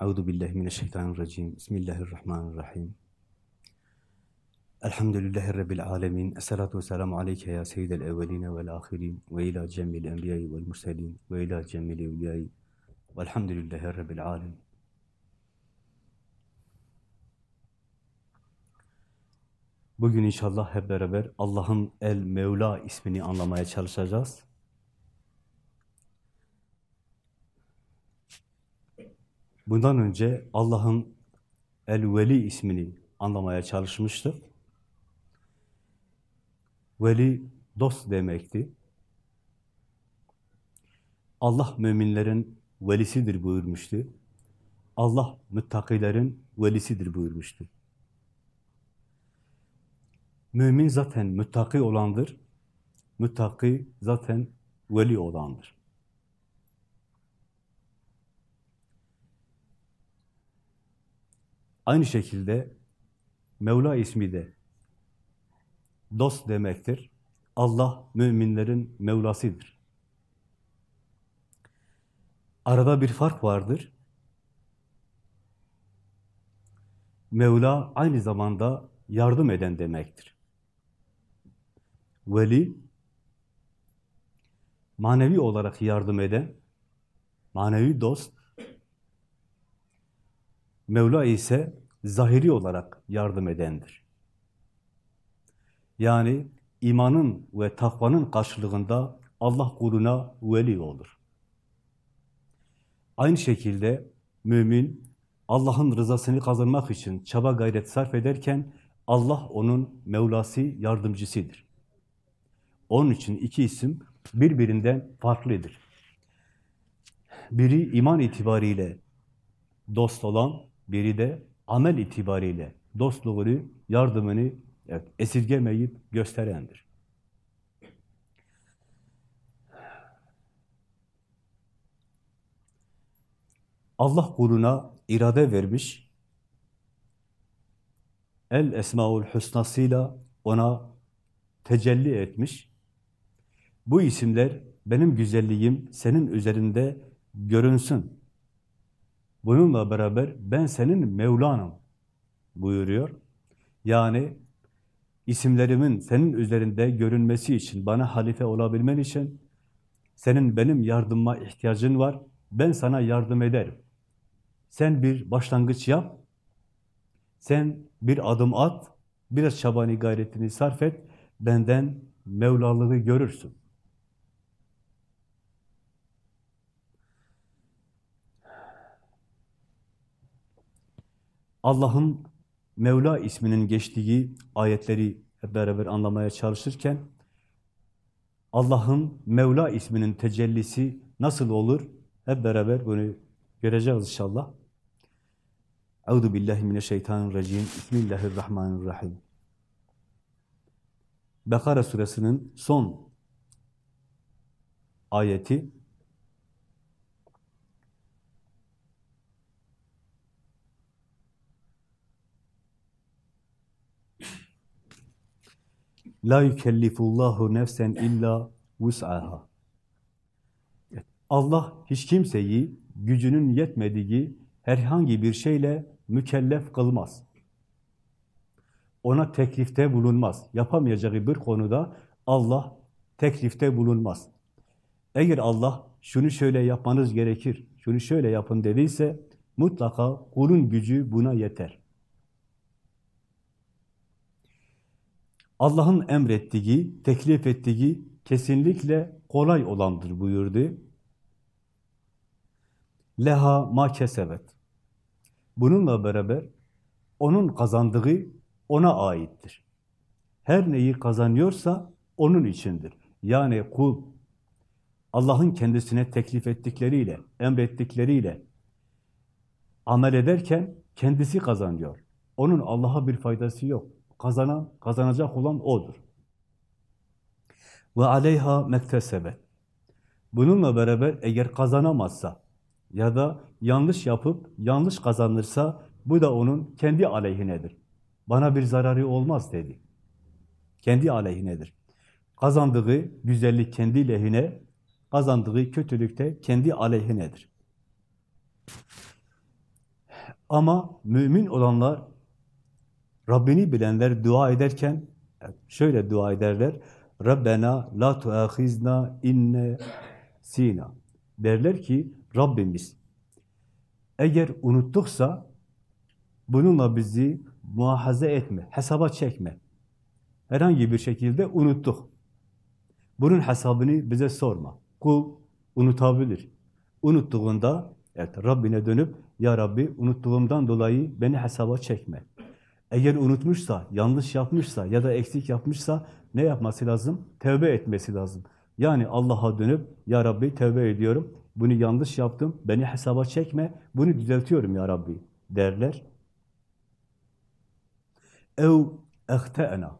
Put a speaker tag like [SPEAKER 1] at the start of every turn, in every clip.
[SPEAKER 1] Euzu billahi mineşşeytanirracim. Bismillahirrahmanirrahim. Elhamdülillahi rabbil alamin. Essalatu vesselamu aleyke ya seyyidel evvelin ve'l ahirin ve ila cemil enbiya'i ve'l murselin ve ila cemil evliya'i ve'lhamdülillahi rabbil alamin. Bugün inşallah hep beraber Allah'ın El Mevla ismini anlamaya çalışacağız. Bundan önce Allah'ın El-Veli ismini anlamaya çalışmıştık. Veli dost demekti. Allah müminlerin velisidir buyurmuştu. Allah müttakilerin velisidir buyurmuştu. Mümin zaten müttaki olandır. Müttaki zaten veli olandır. Aynı şekilde Mevla ismi de dost demektir. Allah müminlerin Mevlasıdır. Arada bir fark vardır. Mevla aynı zamanda yardım eden demektir. Veli, manevi olarak yardım eden, manevi dost, Mevla ise zahiri olarak yardım edendir. Yani imanın ve takvanın karşılığında Allah kuluna veli olur. Aynı şekilde mümin Allah'ın rızasını kazanmak için çaba gayret sarf ederken Allah onun Mevlası, yardımcısıdır. Onun için iki isim birbirinden farklıdır. Biri iman itibariyle dost olan, biri de amel itibariyle dostluğunu, yardımını evet, esirgemeyip gösterendir. Allah kuluna irade vermiş, El Esmaül Hüsnasıyla ona tecelli etmiş. Bu isimler benim güzelliğim senin üzerinde görünsün. Bununla beraber ben senin Mevlanım buyuruyor. Yani isimlerimin senin üzerinde görünmesi için, bana halife olabilmen için senin benim yardıma ihtiyacın var. Ben sana yardım ederim. Sen bir başlangıç yap. Sen bir adım at. Biraz çabanı gayretini sarf et. Benden Mevlalığı görürsün. Allah'ın Mevla isminin geçtiği ayetleri hep beraber anlamaya çalışırken Allah'ın Mevla isminin tecellisi nasıl olur? Hep beraber bunu göreceğiz inşallah. Euzu billahi mineşşeytanirracim. Bismillahirrahmanirrahim. Bekara suresinin son ayeti La yükellifullahu nefsen illa vus'aha. Allah hiç kimseyi gücünün yetmediği herhangi bir şeyle mükellef kılmaz. Ona teklifte bulunmaz. Yapamayacağı bir konuda Allah teklifte bulunmaz. Eğer Allah şunu şöyle yapmanız gerekir, şunu şöyle yapın dediyse mutlaka kulun gücü buna yeter. Allah'ın emrettiği, teklif ettiği kesinlikle kolay olandır buyurdu. Leha ma kesebet. Bununla beraber onun kazandığı ona aittir. Her neyi kazanıyorsa onun içindir. Yani kul Allah'ın kendisine teklif ettikleriyle, emrettikleriyle amel ederken kendisi kazanıyor. Onun Allah'a bir faydası yok. Kazanan, kazanacak olan O'dur. Ve aleyha mektesebet. Bununla beraber eğer kazanamazsa ya da yanlış yapıp yanlış kazanırsa bu da onun kendi aleyhinedir. Bana bir zararı olmaz dedi. Kendi aleyhinedir. Kazandığı güzellik kendi lehine, kazandığı kötülük de kendi aleyhinedir. Ama mümin olanlar, Rabbini bilenler dua ederken şöyle dua ederler. Rabbena la tuahizna inne sina. Derler ki Rabbimiz eğer unuttuksa bununla bizi muhafaza etme, hesaba çekme. Herhangi bir şekilde unuttuk. Bunun hesabını bize sorma. Kul unutabilir. Unuttuğunda evet, Rabbine dönüp Ya Rabbi unuttuğumdan dolayı beni hesaba çekme. Eğer unutmuşsa, yanlış yapmışsa ya da eksik yapmışsa ne yapması lazım? Tevbe etmesi lazım. Yani Allah'a dönüp Ya Rabbi tevbe ediyorum. Bunu yanlış yaptım. Beni hesaba çekme. Bunu düzeltiyorum Ya Rabbi derler. Ev ehte'ena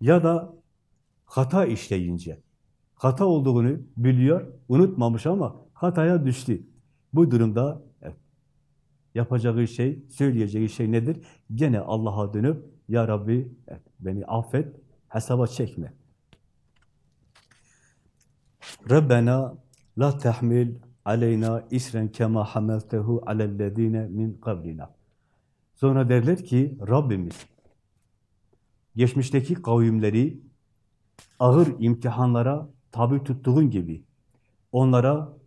[SPEAKER 1] ya da hata işleyince hata olduğunu biliyor, unutmamış ama hataya düştü. Bu durumda yapacağı şey, söyleyeceği şey nedir? Gene Allah'a dönüp Ya Rabbi beni affet, hesaba çekme. Rabbena la tahmil aleyna isren kema hameltehu alellezine min kablina. Sonra derler ki Rabbimiz geçmişteki kavimleri ağır imtihanlara tabi tuttuğun gibi onlara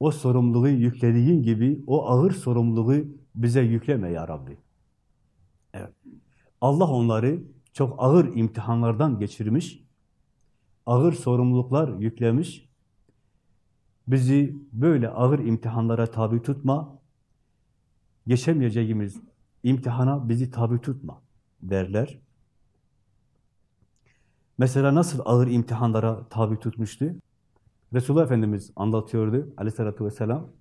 [SPEAKER 1] o sorumluluğu yüklediğin gibi o ağır sorumluluğu bize yükleme ya Rabbi. Evet. Allah onları çok ağır imtihanlardan geçirmiş, ağır sorumluluklar yüklemiş. Bizi böyle ağır imtihanlara tabi tutma, geçemeyeceğimiz imtihana bizi tabi tutma derler. Mesela nasıl ağır imtihanlara tabi tutmuştu? Resulullah Efendimiz anlatıyordu aleyhissalatü vesselam.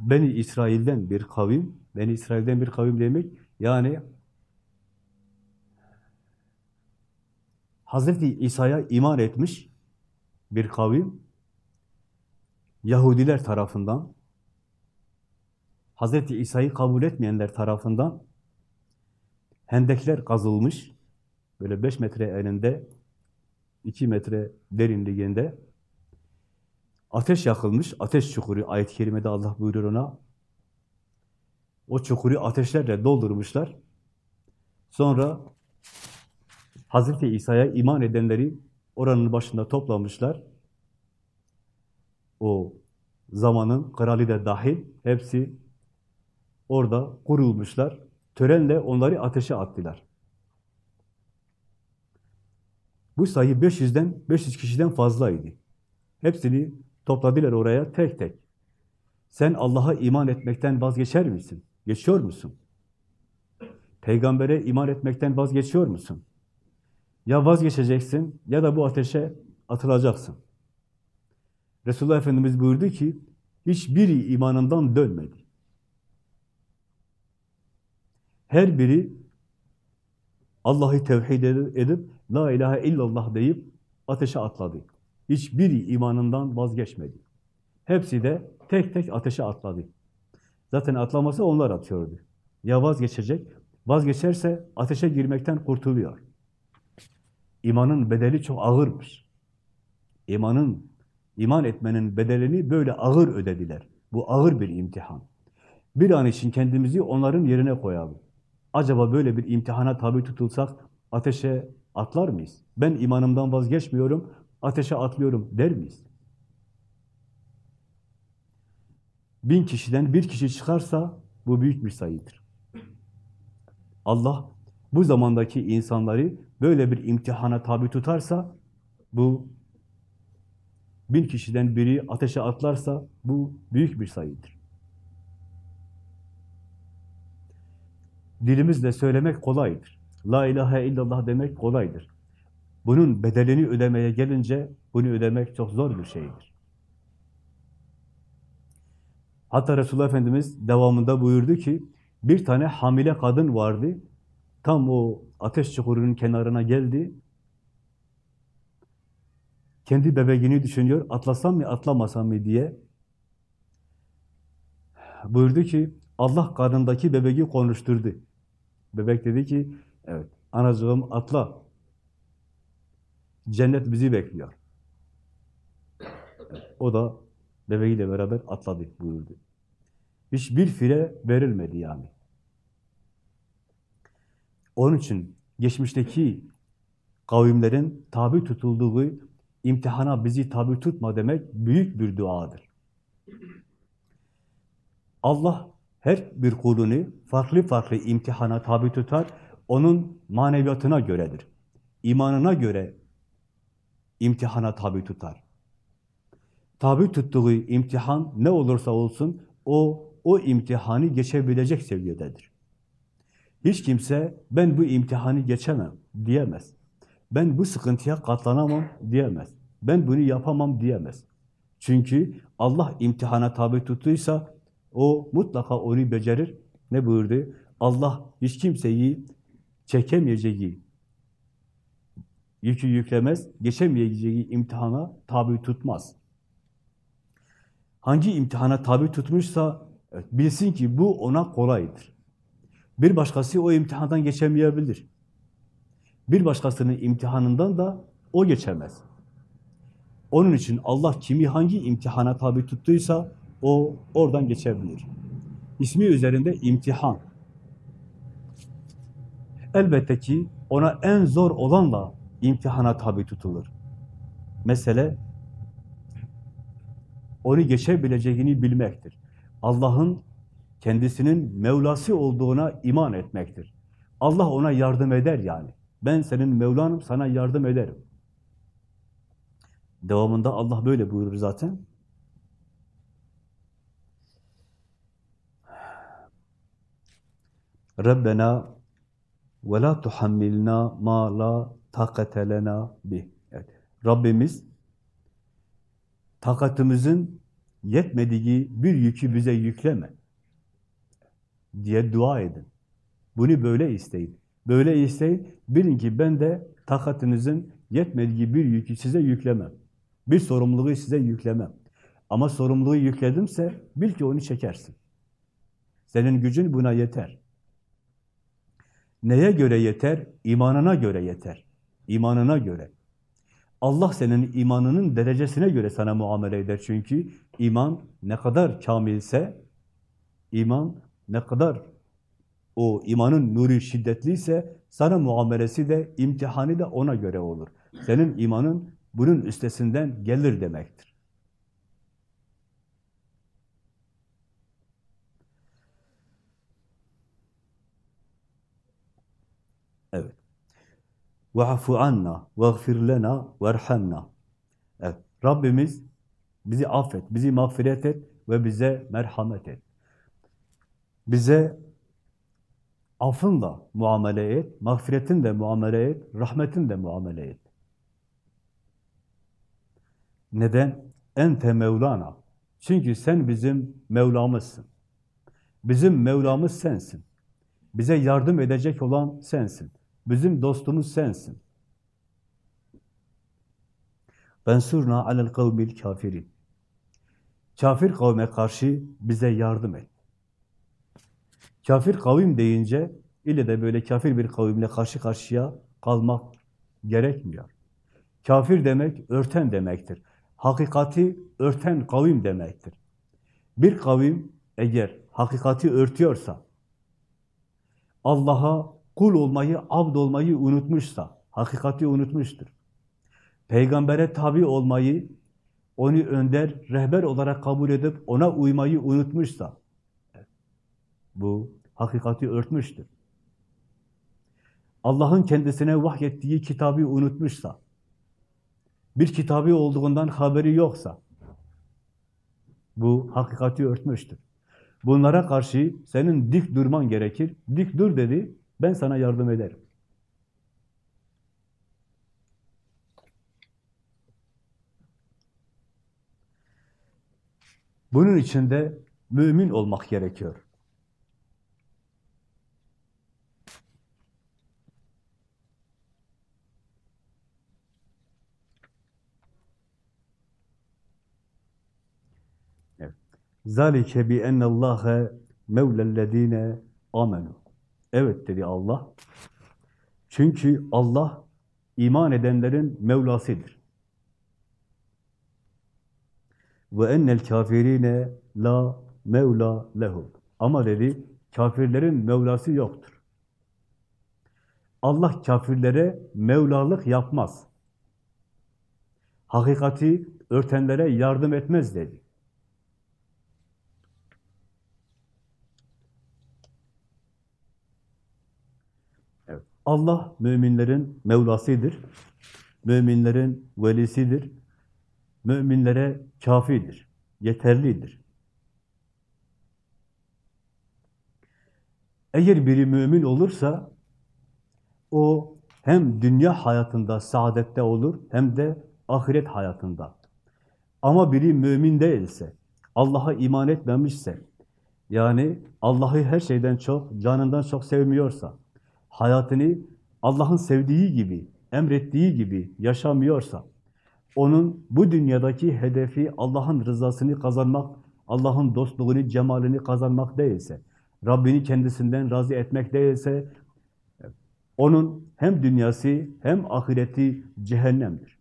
[SPEAKER 1] Beni İsrail'den bir kavim, Beni İsrail'den bir kavim demek yani Hazreti İsa'ya iman etmiş bir kavim Yahudiler tarafından Hazreti İsa'yı kabul etmeyenler tarafından hendekler kazılmış böyle beş metre elinde 2 metre derinliğinde ateş yakılmış, ateş çukuru ayet-i kerimede Allah buyurur ona. O çukuru ateşlerle doldurmuşlar. Sonra Hazreti İsa'ya iman edenleri oranın başında toplamışlar. O zamanın kralı da dahil hepsi orada kurulmuşlar. Törenle onları ateşe attılar. Bu sayı 500'den 500 kişiden fazlaydı. Hepsini topladılar oraya tek tek. Sen Allah'a iman etmekten vazgeçer misin? Geçiyor musun? Peygambere iman etmekten vazgeçiyor musun? Ya vazgeçeceksin ya da bu ateşe atılacaksın. Resulullah Efendimiz buyurdu ki, hiçbiri imanından dönmedi. Her biri Allah'ı tevhid edip, La ilahe illallah deyip ateşe atladı. Hiçbiri imanından vazgeçmedi. Hepsi de tek tek ateşe atladı. Zaten atlaması onlar atıyordu. Ya vazgeçecek, vazgeçerse ateşe girmekten kurtuluyor. İmanın bedeli çok ağırmış. İmanın, iman etmenin bedelini böyle ağır ödediler. Bu ağır bir imtihan. Bir an için kendimizi onların yerine koyalım. Acaba böyle bir imtihana tabi tutulsak ateşe atlar mıyız? Ben imanımdan vazgeçmiyorum, ateşe atlıyorum der miyiz? Bin kişiden bir kişi çıkarsa bu büyük bir sayıdır. Allah bu zamandaki insanları böyle bir imtihana tabi tutarsa bu bin kişiden biri ateşe atlarsa bu büyük bir sayıdır. Dilimizle söylemek kolaydır. La ilahe illallah demek kolaydır. Bunun bedelini ödemeye gelince bunu ödemek çok zor bir şeydir. Hatta Resulullah Efendimiz devamında buyurdu ki bir tane hamile kadın vardı. Tam o ateş çukurunun kenarına geldi. Kendi bebeğini düşünüyor. Atlasam mı atlamasam mı diye. Buyurdu ki Allah karnındaki bebeği konuşturdu. Bebek dedi ki evet anacığım atla. Cennet bizi bekliyor. O da bebeğiyle beraber atladı buyurdu. Hiçbir fire verilmedi yani. Onun için geçmişteki kavimlerin tabi tutulduğu imtihana bizi tabi tutma demek büyük bir duadır. Allah her bir kulunu farklı farklı imtihana tabi tutar, onun maneviyatına göredir. İmanına göre imtihana tabi tutar. Tabi tuttuğu imtihan ne olursa olsun o o imtihanı geçebilecek seviyededir. Hiç kimse ben bu imtihanı geçemem diyemez. Ben bu sıkıntıya katlanamam diyemez. Ben bunu yapamam diyemez. Çünkü Allah imtihana tabi tuttuysa o mutlaka onu becerir. Ne buyurdu? Allah hiç kimseyi çekemeyeceği, yükü yüklemez, geçemeyeceği imtihana tabi tutmaz. Hangi imtihana tabi tutmuşsa evet, bilsin ki bu ona kolaydır. Bir başkası o imtihandan geçemeyebilir. Bir başkasının imtihanından da o geçemez. Onun için Allah kimi hangi imtihana tabi tuttuysa o oradan geçebilir. İsmi üzerinde imtihan. Elbette ki ona en zor olanla imtihana tabi tutulur. Mesele onu geçebileceğini bilmektir. Allah'ın kendisinin Mevlası olduğuna iman etmektir. Allah ona yardım eder yani. Ben senin Mevlanım, sana yardım ederim. Devamında Allah böyle buyurur zaten. Rabbena tuhammilna ma la takate lena bih. Evet. Rabbimiz takatımızın yetmediği bir yükü bize yükleme diye dua edin. Bunu böyle isteyin. Böyle isteyin. Bilin ki ben de takatınızın yetmediği bir yükü size yüklemem. Bir sorumluluğu size yüklemem. Ama sorumluluğu yükledimse bil ki onu çekersin. Senin gücün buna yeter. Neye göre yeter? İmanına göre yeter. İmanına göre. Allah senin imanının derecesine göre sana muamele eder çünkü iman ne kadar kamilse, iman ne kadar o imanın nuru şiddetliyse sana muamelesi de, imtihanı da ona göre olur. Senin imanın bunun üstesinden gelir demektir. Evet. وَعَفُ عَنَّا وَغْفِرْ لَنَا وَارْحَمْنَا Evet. Rabbimiz bizi affet, bizi mağfiret et ve bize merhamet et. Bize affınla muamele et, mağfiretin de muamele et, rahmetin de muamele et. Neden? Ente Mevlana. Çünkü sen bizim Mevlamızsın. Bizim Mevlamız sensin. Bize yardım edecek olan sensin. Bizim dostumuz sensin. Bensurna alel kavmil kafirin. Kafir kavme karşı bize yardım et. Kafir kavim deyince ille de böyle kafir bir kavimle karşı karşıya kalmak gerekmiyor. Kafir demek örten demektir. Hakikati örten kavim demektir. Bir kavim eğer hakikati örtüyorsa, Allah'a kul olmayı, abd olmayı unutmuşsa, hakikati unutmuştur. Peygambere tabi olmayı, onu önder, rehber olarak kabul edip ona uymayı unutmuşsa, bu hakikati örtmüştür. Allah'ın kendisine vahyettiği kitabı unutmuşsa, bir kitabı olduğundan haberi yoksa, bu hakikati örtmüştür. Bunlara karşı senin dik durman gerekir. Dik dur dedi, ben sana yardım ederim. Bunun için de mümin olmak gerekiyor. Zalike bi ennallâhe mevlellezîne amenu. Evet dedi Allah. Çünkü Allah iman edenlerin Mevlasıdır. Ve ennel kafirine la mevla lehum. Ama dedi, kafirlerin Mevlası yoktur. Allah kafirlere Mevlalık yapmaz. Hakikati örtenlere yardım etmez dedi. Evet. Allah müminlerin Mevlasıdır. Müminlerin velisidir. Müminlere kafidir. Yeterlidir. Eğer biri mümin olursa o hem dünya hayatında saadette olur hem de ahiret hayatında. Ama biri mümin değilse, Allah'a iman etmemişse, yani Allah'ı her şeyden çok, canından çok sevmiyorsa, hayatını Allah'ın sevdiği gibi, emrettiği gibi yaşamıyorsa, onun bu dünyadaki hedefi Allah'ın rızasını kazanmak, Allah'ın dostluğunu, cemalini kazanmak değilse, Rabbini kendisinden razı etmek değilse, onun hem dünyası hem ahireti cehennemdir.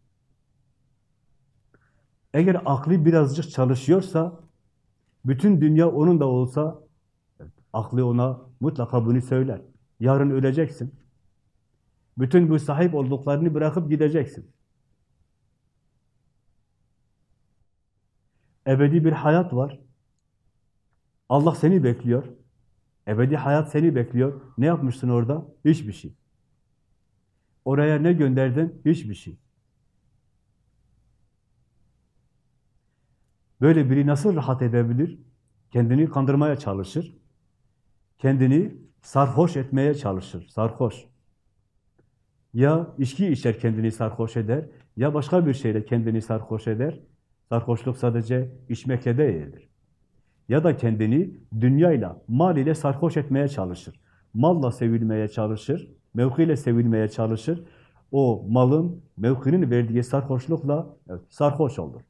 [SPEAKER 1] Eğer aklı birazcık çalışıyorsa, bütün dünya onun da olsa, aklı ona mutlaka bunu söyler. Yarın öleceksin. Bütün bu sahip olduklarını bırakıp gideceksin. Ebedi bir hayat var. Allah seni bekliyor. Ebedi hayat seni bekliyor. Ne yapmışsın orada? Hiçbir şey. Oraya ne gönderdin? Hiçbir şey. Böyle biri nasıl rahat edebilir? Kendini kandırmaya çalışır. Kendini sarhoş etmeye çalışır. Sarhoş. Ya içki içer kendini sarhoş eder, ya başka bir şeyle kendini sarhoş eder. Sarhoşluk sadece içmekle değildir. Ya da kendini dünyayla, mal ile sarhoş etmeye çalışır. Malla sevilmeye çalışır, mevkiyle sevilmeye çalışır. O malın, mevkinin verdiği sarhoşlukla evet, sarhoş olur.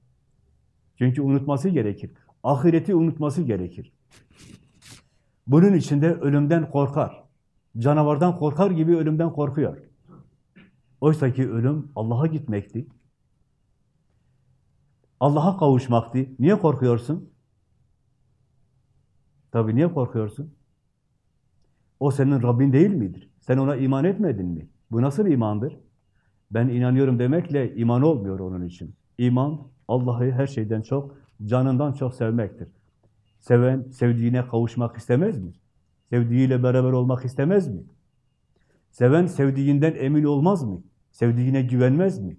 [SPEAKER 1] Çünkü unutması gerekir. Ahireti unutması gerekir. Bunun içinde ölümden korkar. Canavardan korkar gibi ölümden korkuyor. Oysa ki ölüm Allah'a gitmekti. Allah'a kavuşmaktı. Niye korkuyorsun? Tabii niye korkuyorsun? O senin Rabbin değil midir? Sen ona iman etmedin mi? Bu nasıl imandır? Ben inanıyorum demekle iman olmuyor onun için. İman, Allah'ı her şeyden çok, canından çok sevmektir. Seven, sevdiğine kavuşmak istemez mi? Sevdiğiyle beraber olmak istemez mi? Seven, sevdiğinden emin olmaz mı? Sevdiğine güvenmez mi?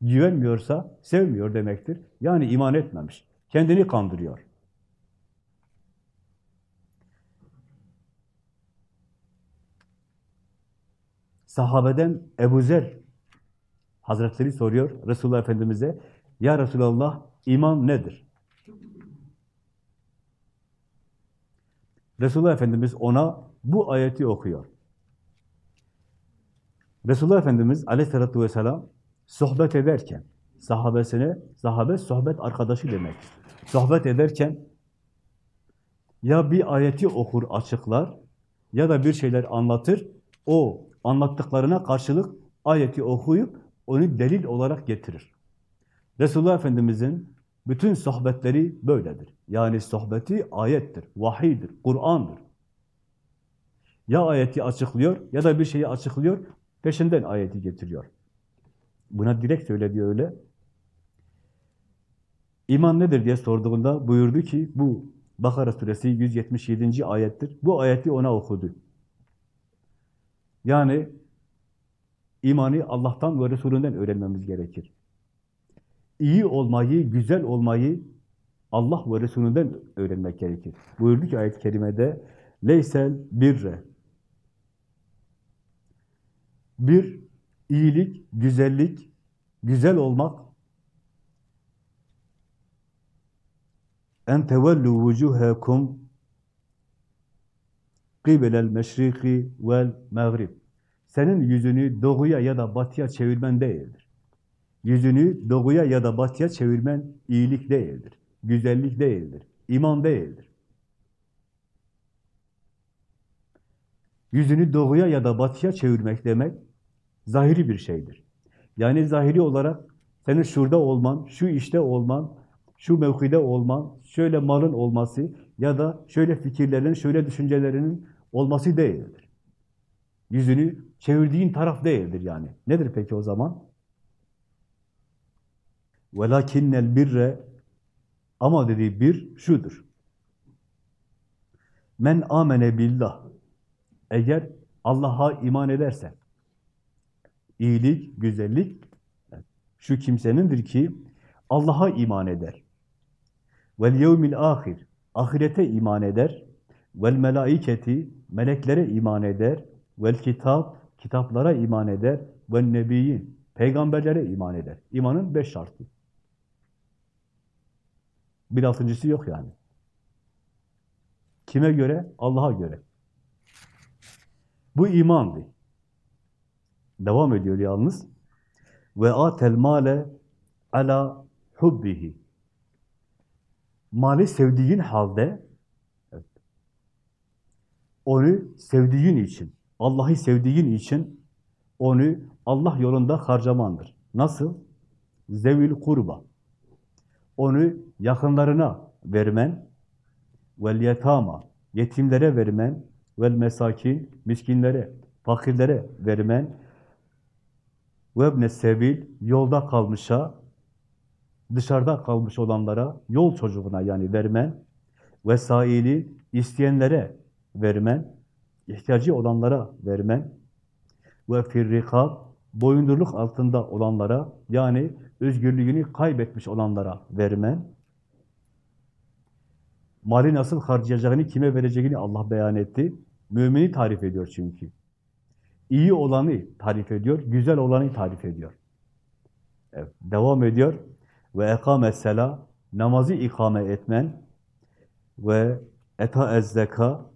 [SPEAKER 1] Güvenmiyorsa sevmiyor demektir. Yani iman etmemiş. Kendini kandırıyor. Sahabeden Ebu Zer Hazretleri soruyor Resulullah Efendimiz'e Ya Resulallah iman nedir? Resulullah Efendimiz ona bu ayeti okuyor. Resulullah Efendimiz aleyhissalatü vesselam sohbet ederken sahabesine, sahabe sohbet arkadaşı demek. Sohbet ederken ya bir ayeti okur açıklar ya da bir şeyler anlatır. O anlattıklarına karşılık ayeti okuyup onu delil olarak getirir. Resulullah Efendimiz'in bütün sohbetleri böyledir. Yani sohbeti ayettir, vahiydir, Kur'an'dır. Ya ayeti açıklıyor ya da bir şeyi açıklıyor, peşinden ayeti getiriyor. Buna direkt söyledi öyle. İman nedir diye sorduğunda buyurdu ki bu Bakara suresi 177. ayettir. Bu ayeti ona okudu. Yani imanı Allah'tan ve Resulünden öğrenmemiz gerekir. İyi olmayı, güzel olmayı Allah ve Resulünden öğrenmek gerekir. Buyurdu ki ayet-i kerimede leysel birre bir iyilik, güzellik, güzel olmak en tevellu vucuhakum kibelel meşriki vel mağrib senin yüzünü doğuya ya da batıya çevirmen değildir. Yüzünü doğuya ya da batıya çevirmen iyilik değildir. Güzellik değildir. iman değildir. Yüzünü doğuya ya da batıya çevirmek demek zahiri bir şeydir. Yani zahiri olarak senin şurada olman, şu işte olman, şu mevkide olman, şöyle malın olması ya da şöyle fikirlerin, şöyle düşüncelerinin olması değildir. Yüzünü çevirdiğin taraf değildir yani. Nedir peki o zaman? Velakinnel birre ama dediği bir şudur. Men amene billah. Eğer Allah'a iman ederse iyilik, güzellik şu kimsenindir ki Allah'a iman eder. Vel yevmil ahir. Ahirete iman eder. Vel melaiketi. Meleklere iman eder. Vel kitap. Kitaplara iman eder. Vel nebiyin. Peygamberlere iman eder. İmanın beş şartı. Bir altıncısı yok yani. Kime göre? Allah'a göre. Bu imandı. Devam ediyor yalnız. Ve atel male ala hubbihi. Mali sevdiğin halde evet, onu sevdiğin için, Allah'ı sevdiğin için onu Allah yolunda harcamandır. Nasıl? Zevil kurba. Onu yakınlarına vermen, vel yetama, yetimlere vermen, vel mesakin, miskinlere, fakirlere vermen, ve ebne sebil, yolda kalmışa, dışarıda kalmış olanlara, yol çocuğuna yani vermen, vesaili isteyenlere vermen, ihtiyacı olanlara vermen, ve firrikab, boyundurluk altında olanlara, yani özgürlüğünü kaybetmiş olanlara vermen, mali nasıl harcayacağını, kime vereceğini Allah beyan etti. Mümini tarif ediyor çünkü. İyi olanı tarif ediyor, güzel olanı tarif ediyor. Evet, devam ediyor. Ve ekame sela, namazı ikame etmen ve eta ezzeka,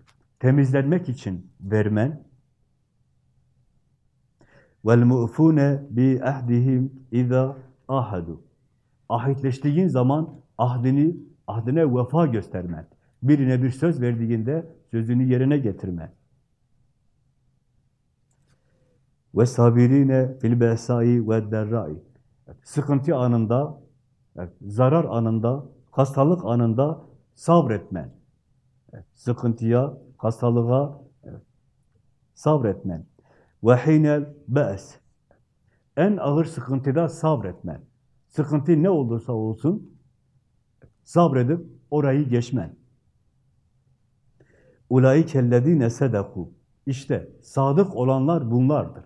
[SPEAKER 1] temizlenmek için vermen bi ahdihim iza ahadu. Ahitleştiğin zaman ahdini, ahdine vefa göstermen. Birine bir söz verdiğinde sözünü yerine getirmen. Ve sabirine fil besai ve derrai. Sıkıntı anında, zarar anında, hastalık anında sabretmen. Sıkıntıya, hastalığa sabretmen. Ve hinel. En ağır sıkıntıda sabretmen. Sıkıntı ne olursa olsun sabredip orayı geçmen. Ulaikellezine sedaku. İşte sadık olanlar bunlardır.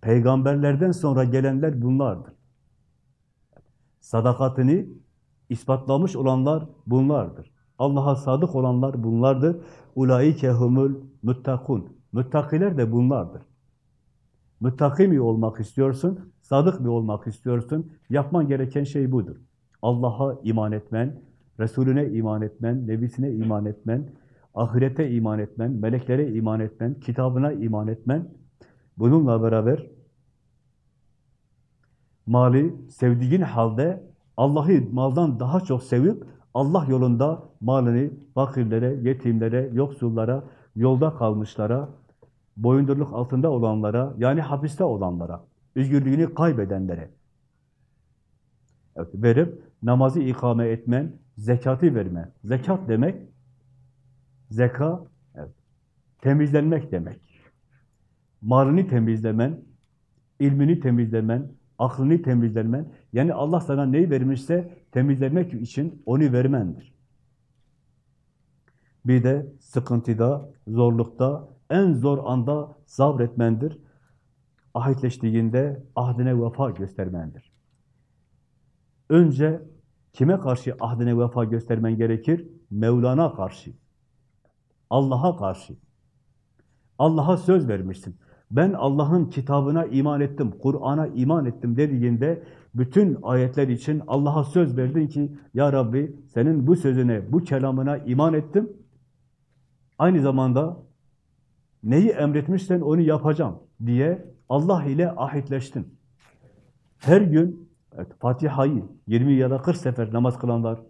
[SPEAKER 1] Peygamberlerden sonra gelenler bunlardır. Sadakatini ispatlamış olanlar bunlardır. Allah'a sadık olanlar bunlardır. Ulaike humul muttakun. Muttakiler de bunlardır. Muttaki mi olmak istiyorsun? Sadık mı olmak istiyorsun? Yapman gereken şey budur. Allah'a iman etmen, Resulüne iman etmen, Nebisine iman etmen, ahirete iman etmen, meleklere iman etmen, kitabına iman etmen, bununla beraber mali sevdiğin halde Allah'ı maldan daha çok sevip Allah yolunda malını fakirlere, yetimlere, yoksullara, yolda kalmışlara, boyundurluk altında olanlara, yani hapiste olanlara, özgürlüğünü kaybedenlere evet, verip namazı ikame etmen, zekatı vermen. Zekat demek, zeka, evet, temizlenmek demek. Malını temizlemen, ilmini temizlemen, aklını temizlemen, yani Allah sana neyi vermişse temizlemek için onu vermendir. Bir de sıkıntıda, zorlukta, en zor anda sabretmendir. Ahitleştiğinde ahdine vefa göstermendir. Önce kime karşı ahdine vefa göstermen gerekir? Mevlana karşı. Allah'a karşı. Allah'a söz vermişsin. Ben Allah'ın kitabına iman ettim, Kur'an'a iman ettim dediğinde bütün ayetler için Allah'a söz verdin ki Ya Rabbi senin bu sözüne, bu kelamına iman ettim. Aynı zamanda neyi emretmişsen onu yapacağım diye Allah ile ahitleştin. Her gün evet, Fatiha'yı 20 ya da 40 sefer namaz kılanlar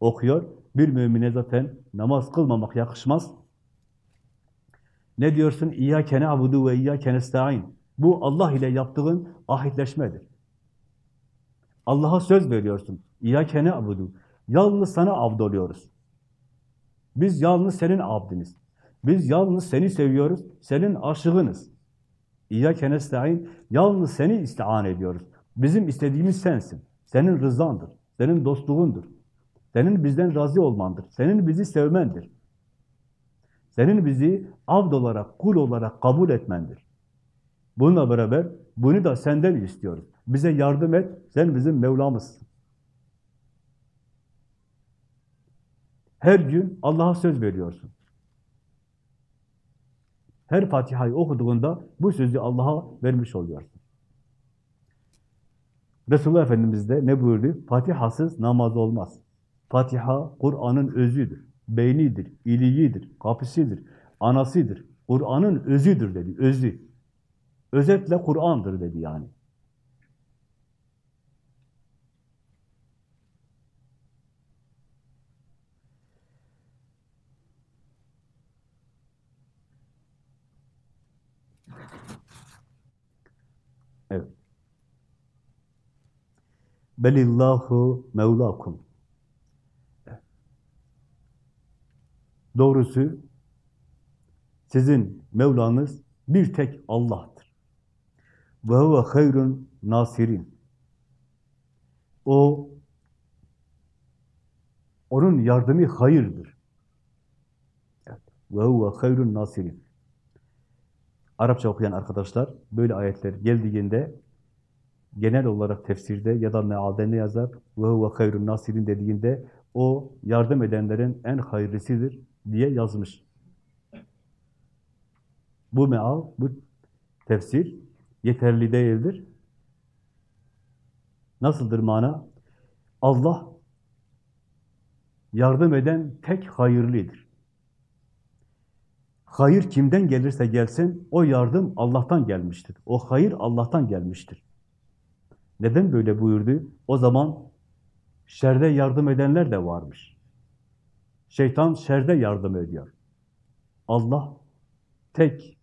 [SPEAKER 1] okuyor. Bir mümine zaten namaz kılmamak yakışmaz. Ne diyorsun? İyyâke ne'abudu ve iyyâke nesta'in. Bu Allah ile yaptığın ahitleşmedir. Allah'a söz veriyorsun. İyyâke ne'budu. Yalnız sana abd oluyoruz. Biz yalnız senin abdiniz. Biz yalnız seni seviyoruz, senin aşığınız. İyyâke nesta'in. Yalnız seni istihan ediyoruz. Bizim istediğimiz sensin. Senin rızandır, senin dostluğundur. Senin bizden razı olmandır. Senin bizi sevmendir. Senin bizi abd olarak, kul olarak kabul etmendir. Bununla beraber bunu da senden istiyoruz. Bize yardım et, sen bizim Mevlamızsın. Her gün Allah'a söz veriyorsun. Her Fatiha'yı okuduğunda bu sözü Allah'a vermiş oluyorsun. Resulullah Efendimiz de ne buyurdu? Fatihasız namaz olmaz. Fatiha Kur'an'ın özüdür, beynidir, iliğidir, kapısıdır, anasıdır. Kur'an'ın özüdür dedi, özü. Özetle Kur'an'dır dedi yani. Evet. Belillahu Mevlakum. Doğrusu sizin Mevlanız bir tek Allah'tır. Ve huve hayrun nasirin. O onun yardımı hayırdır. Ve huve hayrun nasirin. Arapça okuyan arkadaşlar böyle ayetler geldiğinde genel olarak tefsirde ya da mealde ne yazar? Huve hayrun nasirin dediğinde o yardım edenlerin en hayırlısıdır diye yazmış. Bu meal, bu tefsir yeterli değildir. Nasıldır mana? Allah yardım eden tek hayırlıdır. Hayır kimden gelirse gelsin, o yardım Allah'tan gelmiştir. O hayır Allah'tan gelmiştir. Neden böyle buyurdu? O zaman şerde yardım edenler de varmış. Şeytan şerde yardım ediyor. Allah tek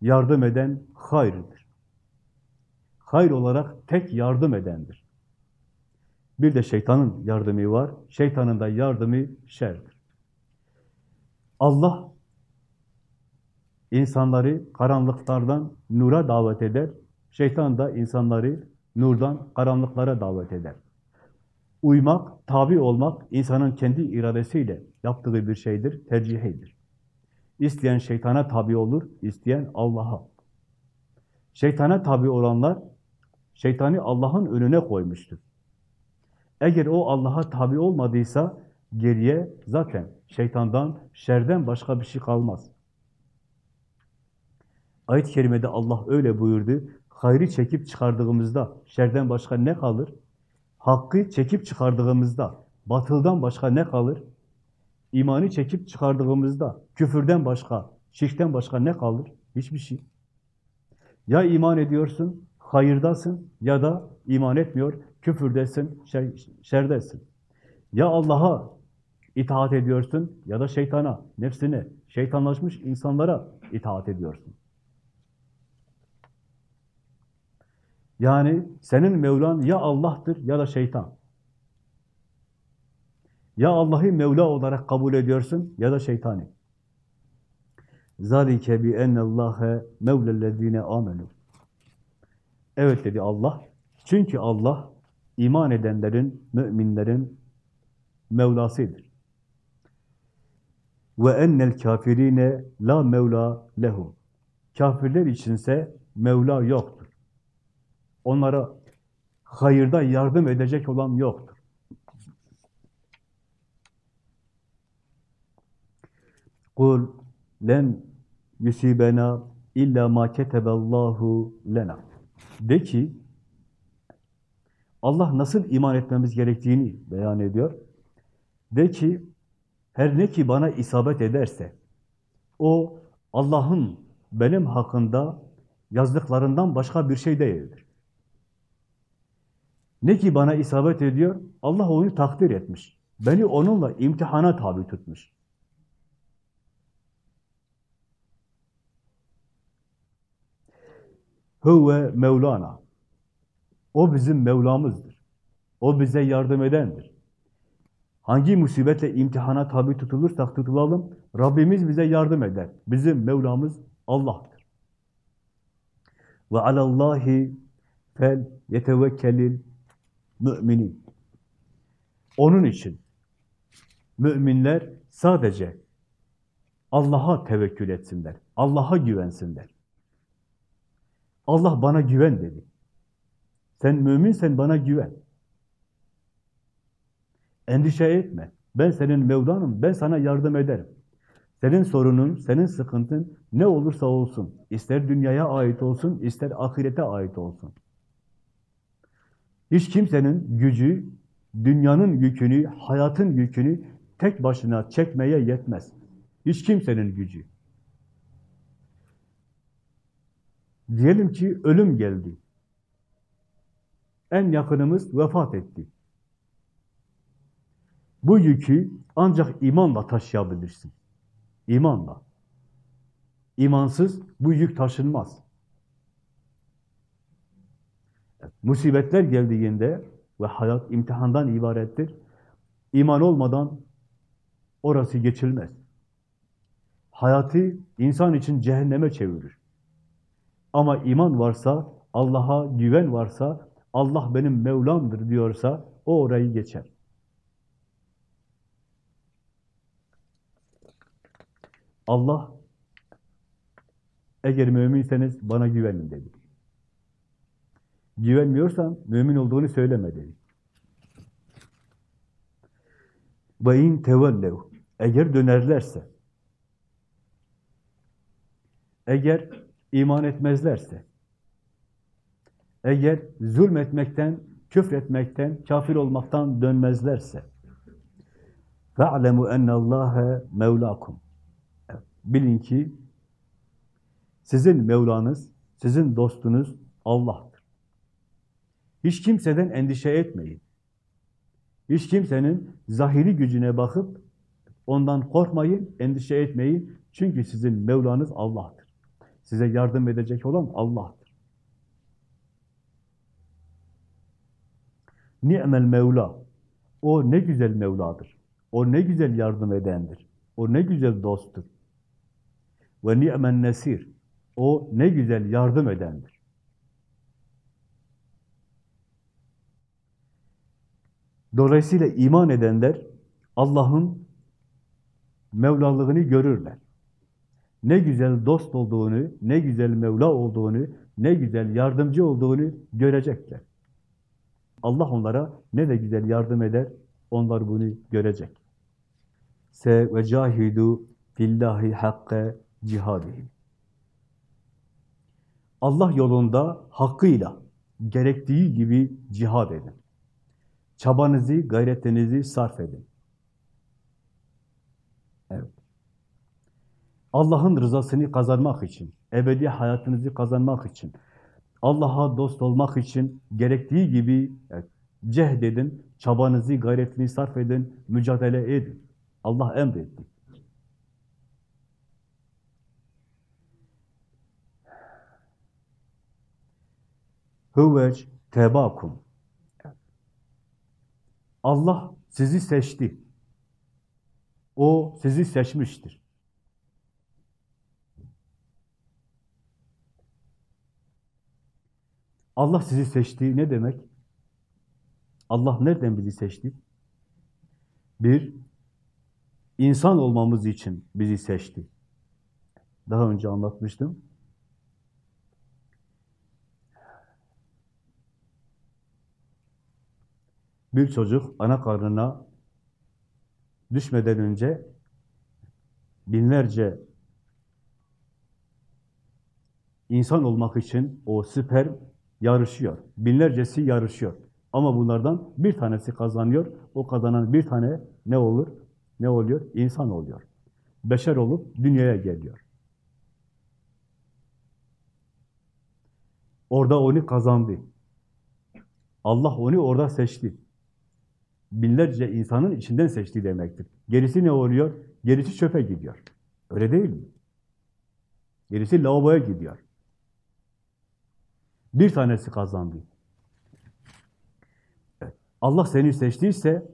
[SPEAKER 1] yardım eden hayırdır. Hayır olarak tek yardım edendir. Bir de şeytanın yardımı var. Şeytanın da yardımı şerdir. Allah insanları karanlıklardan nura davet eder. Şeytan da insanları nurdan karanlıklara davet eder. Uymak, tabi olmak insanın kendi iradesiyle yaptığı bir şeydir, tercihidir. İsteyen şeytana tabi olur, isteyen Allah'a. Şeytana tabi olanlar, şeytanı Allah'ın önüne koymuştur. Eğer o Allah'a tabi olmadıysa, geriye zaten şeytandan, şerden başka bir şey kalmaz. Ayet-i Kerime'de Allah öyle buyurdu, hayrı çekip çıkardığımızda şerden başka ne kalır? Hakkı çekip çıkardığımızda batıldan başka ne kalır? İmanı çekip çıkardığımızda küfürden başka, şirkten başka ne kalır? Hiçbir şey. Ya iman ediyorsun, hayırdasın ya da iman etmiyor, küfürdesin, şer, şerdesin. Ya Allah'a itaat ediyorsun ya da şeytana, nefsine, şeytanlaşmış insanlara itaat ediyorsun. Yani senin Mevlan ya Allah'tır ya da şeytan. Ya Allah'ı Mevla olarak kabul ediyorsun ya da şeytani. Zalike bi ennallâhe mevlellezîne amenu. Evet dedi Allah. Çünkü Allah iman edenlerin, müminlerin Mevlasıdır. Ve ennel kafirine la mevla lehum. Kafirler içinse Mevla yoktur. Onlara hayırda yardım edecek olan yoktur. Kul len yusibena illa ma keteballahu lena. De ki Allah nasıl iman etmemiz gerektiğini beyan ediyor. De ki her ne ki bana isabet ederse o Allah'ın benim hakkında yazdıklarından başka bir şey değildir. Ne ki bana isabet ediyor, Allah onu takdir etmiş. Beni onunla imtihana tabi tutmuş. Huve Mevlana. O bizim Mevlamızdır. O bize yardım edendir. Hangi musibetle imtihana tabi tutulursak tutulalım, Rabbimiz bize yardım eder. Bizim Mevlamız Allah'tır. Ve alallahi fel yetevekkelil müminin. Onun için müminler sadece Allah'a tevekkül etsinler. Allah'a güvensinler. Allah bana güven dedi. Sen müminsen bana güven. Endişe etme. Ben senin Mevlanım, ben sana yardım ederim. Senin sorunun, senin sıkıntın ne olursa olsun, ister dünyaya ait olsun, ister ahirete ait olsun. Hiç kimsenin gücü, dünyanın yükünü, hayatın yükünü tek başına çekmeye yetmez. Hiç kimsenin gücü. Diyelim ki ölüm geldi. En yakınımız vefat etti. Bu yükü ancak imanla taşıyabilirsin. İmanla. İmansız bu yük taşınmaz. Musibetler geldiğinde ve hayat imtihandan ibarettir. İman olmadan orası geçilmez. Hayatı insan için cehenneme çevirir. Ama iman varsa, Allah'a güven varsa, Allah benim Mevlamdır diyorsa o orayı geçer. Allah eğer müminseniz bana güvenin dedi. Güvenmiyorsan mümin olduğunu söyleme dedi. Ve in tevellev eğer dönerlerse eğer iman etmezlerse eğer zulmetmekten, küfretmekten, kafir olmaktan dönmezlerse فَعْلَمُوا اَنَّ اللّٰهَ مَوْلَاكُمْ Bilin ki sizin Mevlanız, sizin dostunuz Allah'tır. Hiç kimseden endişe etmeyin. Hiç kimsenin zahiri gücüne bakıp ondan korkmayın, endişe etmeyin. Çünkü sizin Mevlanız Allah'tır. Size yardım edecek olan Allah'tır. Ni'mel Mevla. O ne güzel Mevladır. O ne güzel yardım edendir. O ne güzel dosttur. Ve ni'men nesir. O ne güzel yardım edendir. Dolayısıyla iman edenler Allah'ın Mevlalığını görürler. Ne güzel dost olduğunu, ne güzel Mevla olduğunu, ne güzel yardımcı olduğunu görecekler. Allah onlara ne de güzel yardım eder, onlar bunu görecek. Se ve cahidu fillahi hakka cihadihi. Allah yolunda hakkıyla, gerektiği gibi cihad edin. Çabanızı, gayretinizi sarf edin. Evet. Allah'ın rızasını kazanmak için, ebedi hayatınızı kazanmak için, Allah'a dost olmak için gerektiği gibi evet, cehd edin, çabanızı, gayretini sarf edin, mücadele edin. Allah emretti. Hüvec tebakum. Allah sizi seçti. O sizi seçmiştir. Allah sizi seçti ne demek? Allah nereden bizi seçti? Bir, insan olmamız için bizi seçti. Daha önce anlatmıştım. Bir çocuk ana karnına düşmeden önce binlerce insan olmak için o sperm yarışıyor. Binlercesi yarışıyor. Ama bunlardan bir tanesi kazanıyor. O kazanan bir tane ne olur? Ne oluyor? İnsan oluyor. Beşer olup dünyaya geliyor. Orada onu kazandı. Allah onu orada seçti. Binlerce insanın içinden seçti demektir. Gerisi ne oluyor? Gerisi çöpe gidiyor. Öyle değil mi? Gerisi lavaboya gidiyor. Bir tanesi kazandı. Allah seni seçtiyse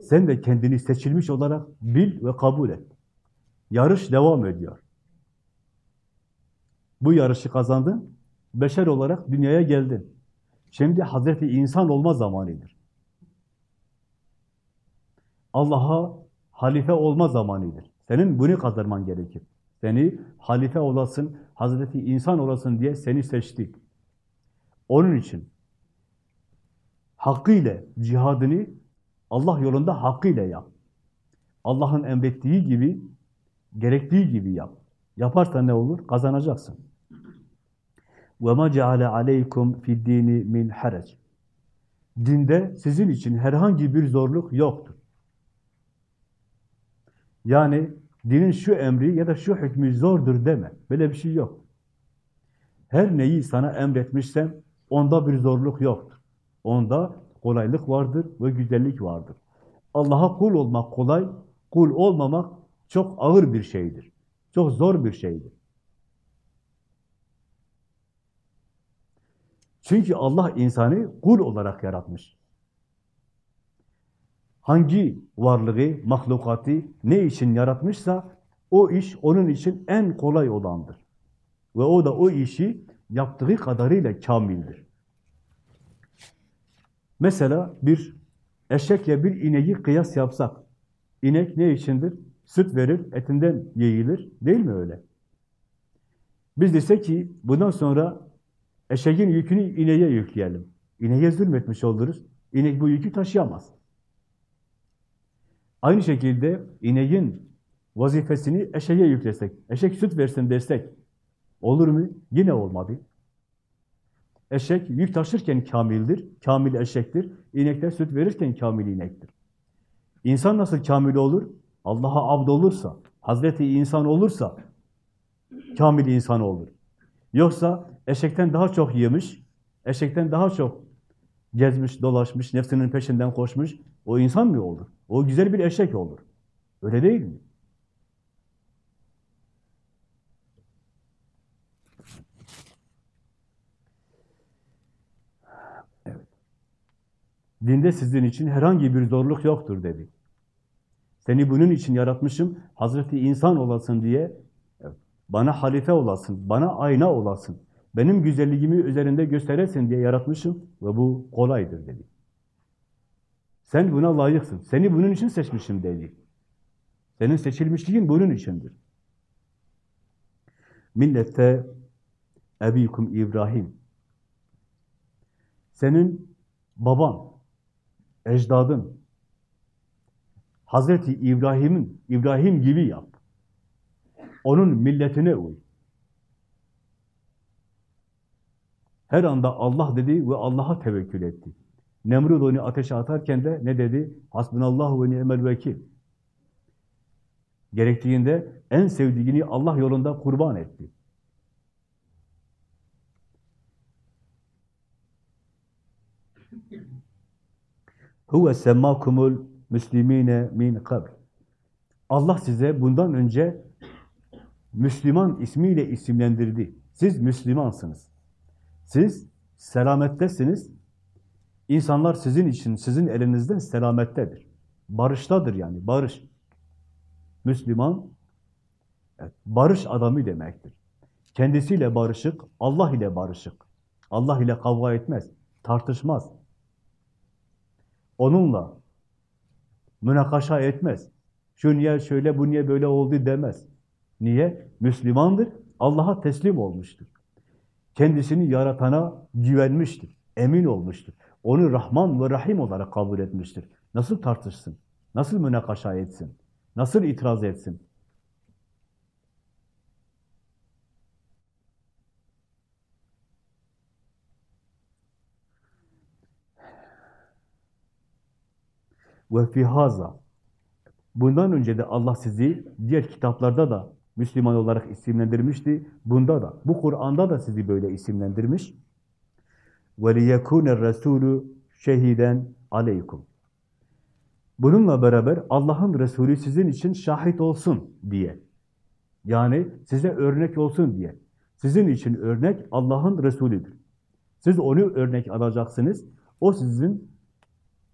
[SPEAKER 1] sen de kendini seçilmiş olarak bil ve kabul et. Yarış devam ediyor. Bu yarışı kazandın, beşer olarak dünyaya geldin. Şimdi Hazreti insan olma zamanıdır. Allah'a halife olma zamanıdır. Senin bunu kazanman gerekir. Seni halife olasın, Hazreti insan olasın diye seni seçti. Onun için hakkıyla cihadını Allah yolunda hakkıyla yap. Allah'ın emrettiği gibi, gerektiği gibi yap. Yaparsan ne olur? Kazanacaksın. وَمَا جَعَلَ عَلَيْكُمْ فِي الدِّينِ مِنْ حَرَجٍ Dinde sizin için herhangi bir zorluk yoktur. Yani dinin şu emri ya da şu hükmü zordur deme. Böyle bir şey yok. Her neyi sana emretmişsem onda bir zorluk yoktur. Onda kolaylık vardır ve güzellik vardır. Allah'a kul olmak kolay, kul olmamak çok ağır bir şeydir. Çok zor bir şeydir. Çünkü Allah insanı kul olarak yaratmış. Hangi varlığı, mahlukatı ne için yaratmışsa o iş onun için en kolay olandır. Ve o da o işi yaptığı kadarıyla kamildir. Mesela bir eşekle bir ineği kıyas yapsak, inek ne içindir? Süt verir, etinden yeyilir. Değil mi öyle? Biz desek ki bundan sonra eşeğin yükünü ineğe yükleyelim. İneğe zulmetmiş oluruz. İnek bu yükü taşıyamaz. Aynı şekilde ineğin vazifesini eşeğe yüklesek, eşek süt versin desek, olur mu? Yine olmadı. Eşek yük taşırken kamildir, kamil eşektir. İnekler süt verirken kamil inektir. İnsan nasıl kamil olur? Allah'a abd olursa, Hazreti insan olursa kamil insan olur. Yoksa eşekten daha çok yemiş, eşekten daha çok gezmiş, dolaşmış, nefsinin peşinden koşmuş, o insan mı olur? O güzel bir eşek olur. Öyle değil mi? Evet. Dinde sizin için herhangi bir zorluk yoktur dedi. Seni bunun için yaratmışım, Hazreti insan olasın diye, bana halife olasın, bana ayna olasın, benim güzelliğimi üzerinde gösteresin diye yaratmışım ve bu kolaydır dedi. Sen buna layıksın. Seni bunun için seçmişim dedi. Senin seçilmişliğin bunun içindir. Millette ebikum İbrahim. Senin baban, ecdadın, Hazreti İbrahim'in, İbrahim gibi yap. Onun milletine uy. Her anda Allah dedi ve Allah'a tevekkül etti. Nemrut onu ateşe atarken de ne dedi? Hasbunallahu ve ni'mel vekil. Gerektiğinde en sevdiğini Allah yolunda kurban etti. Huve semmakumul müslimine min kabl. Allah size bundan önce Müslüman ismiyle isimlendirdi. Siz Müslümansınız. Siz selamettesiniz. İnsanlar sizin için, sizin elinizden selamettedir. Barıştadır yani, barış. Müslüman, evet, barış adamı demektir. Kendisiyle barışık, Allah ile barışık. Allah ile kavga etmez, tartışmaz. Onunla münakaşa etmez. Şu niye şöyle, bu niye böyle oldu demez. Niye? Müslümandır, Allah'a teslim olmuştur. Kendisini yaratana güvenmiştir, emin olmuştur. Onu Rahman ve Rahim olarak kabul etmiştir. Nasıl tartışsın? Nasıl münakaşa etsin? Nasıl itiraz etsin? Ve fihaza Bundan önce de Allah sizi diğer kitaplarda da Müslüman olarak isimlendirmişti. Bunda da, bu Kur'an'da da sizi böyle isimlendirmiş. وَلِيَكُونَ الرَّسُولُ şehiden aleykum. Bununla beraber Allah'ın Resulü sizin için şahit olsun diye. Yani size örnek olsun diye. Sizin için örnek Allah'ın Resulüdür. Siz onu örnek alacaksınız. O sizin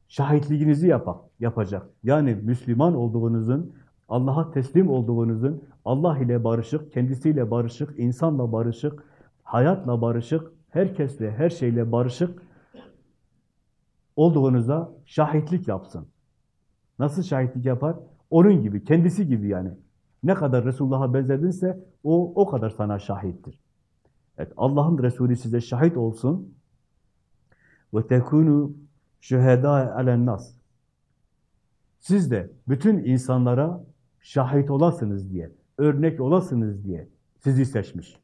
[SPEAKER 1] şahitliğinizi yapak, yapacak. Yani Müslüman olduğunuzun, Allah'a teslim olduğunuzun, Allah ile barışık, kendisiyle barışık, insanla barışık, hayatla barışık, herkesle, her şeyle barışık olduğunuza şahitlik yapsın. Nasıl şahitlik yapar? Onun gibi, kendisi gibi yani. Ne kadar Resulullah'a benzedinse o o kadar sana şahittir. Evet, Allah'ın Resulü size şahit olsun. Ve tekunu şühedâ alennas. Siz de bütün insanlara şahit olasınız diye, örnek olasınız diye sizi seçmiş.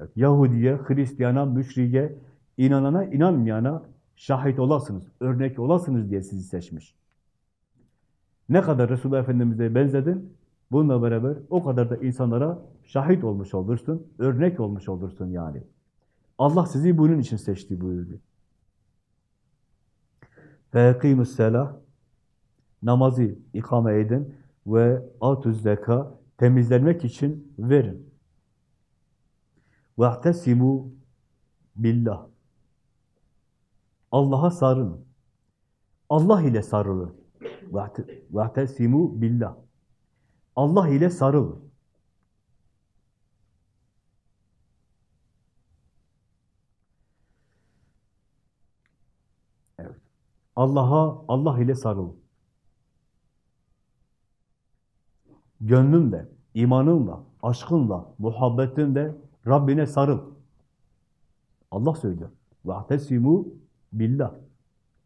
[SPEAKER 1] Evet, Yahudiye, Hristiyana, müşriye, inanana, inanmayana şahit olasınız, örnek olasınız diye sizi seçmiş. Ne kadar Resulullah Efendimiz'e benzedin, bununla beraber o kadar da insanlara şahit olmuş olursun, örnek olmuş olursun yani. Allah sizi bunun için seçti buyurdu. فَاَقِيمُ السَّلَةِ Namazı ikame edin ve atuz zeka temizlenmek için verin. وَاَعْتَسِمُوا billah. Allah'a sarılın. Allah ile sarılın. وَاَعْتَسِمُوا billah. Allah ile sarılın. Evet. Allah'a, Allah ile sarılın. Gönlünle, imanınla, aşkınla, muhabbetinle Rabbine sarıl. Allah söylüyor. وَاَعْتَسِمُوا billah.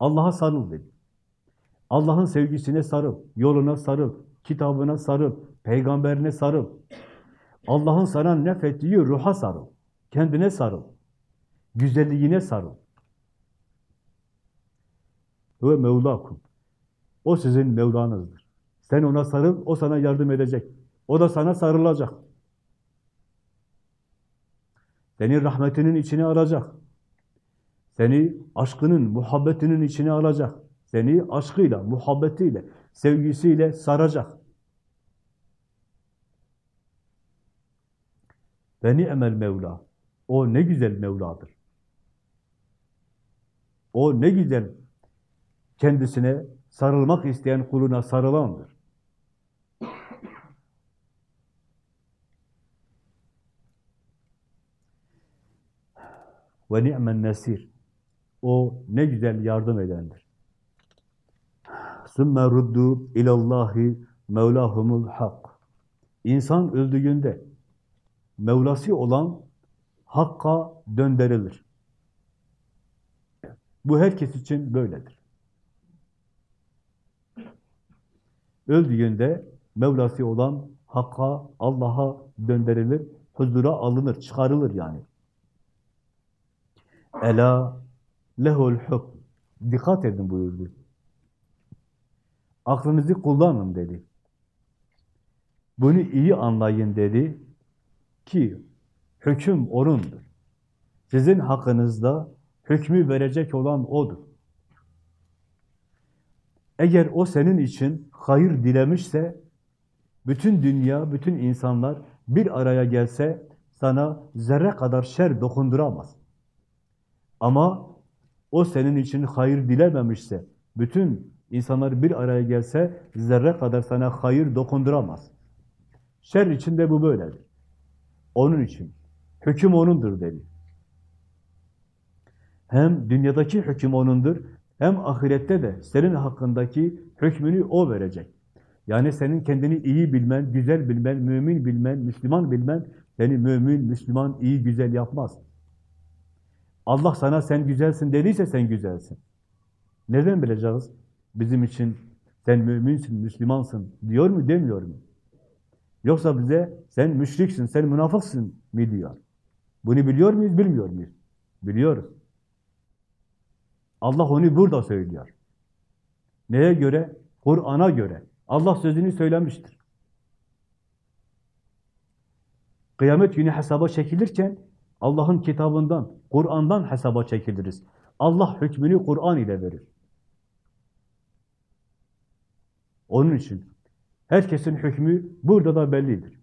[SPEAKER 1] Allah'a sarıl dedi. Allah'ın sevgisine sarıl, yoluna sarıl, kitabına sarıl, peygamberine sarıl. Allah'ın sana nefettiği ruha sarıl. Kendine sarıl. Güzelliğine sarıl. Ve Mevlakum. O sizin Mevlanızdır. Sen ona sarıl, o sana yardım edecek. O da sana sarılacak. Seni rahmetinin içine alacak. Seni aşkının, muhabbetinin içine alacak. Seni aşkıyla, muhabbetiyle, sevgisiyle saracak. Ve ni'mel Mevla. O ne güzel Mevla'dır. O ne güzel kendisine sarılmak isteyen kuluna sarılandır. Ve ni'men nesir. O ne güzel yardım edendir. Sümme ruddu ilallahi mevlahumul hak. İnsan öldüğünde Mevlası olan Hakk'a döndürülür. Bu herkes için böyledir. Öldüğünde Mevlası olan Hakk'a, Allah'a döndürülür, huzura alınır, çıkarılır yani. Ela lehul hukm. Dikkat edin buyurdu. Aklınızı kullanın dedi. Bunu iyi anlayın dedi ki hüküm O'nundur. Sizin hakkınızda hükmü verecek olan O'dur. Eğer O senin için hayır dilemişse, bütün dünya, bütün insanlar bir araya gelse sana zerre kadar şer dokunduramaz. Ama O senin için hayır dilememişse, bütün insanlar bir araya gelse zerre kadar sana hayır dokunduramaz. Şer içinde bu böyledir. Onun için. Hüküm O'nundur dedi. Hem dünyadaki hüküm O'nundur, hem ahirette de senin hakkındaki hükmünü O verecek. Yani senin kendini iyi bilmen, güzel bilmen, mümin bilmen, Müslüman bilmen, seni mümin, Müslüman, iyi, güzel yapmaz. Allah sana sen güzelsin dediyse sen güzelsin. Neden bileceğiz? Bizim için sen müminsin, Müslümansın diyor mu, demiyor mu? Yoksa bize sen müşriksin, sen münafıksın mi diyor. Bunu biliyor muyuz, bilmiyor muyuz? Biliyoruz. Allah onu burada söylüyor. Neye göre? Kur'an'a göre. Allah sözünü söylemiştir. Kıyamet günü hesaba çekilirken Allah'ın kitabından, Kur'an'dan hesaba çekiliriz. Allah hükmünü Kur'an ile verir. Onun için herkesin hükmü burada da bellidir.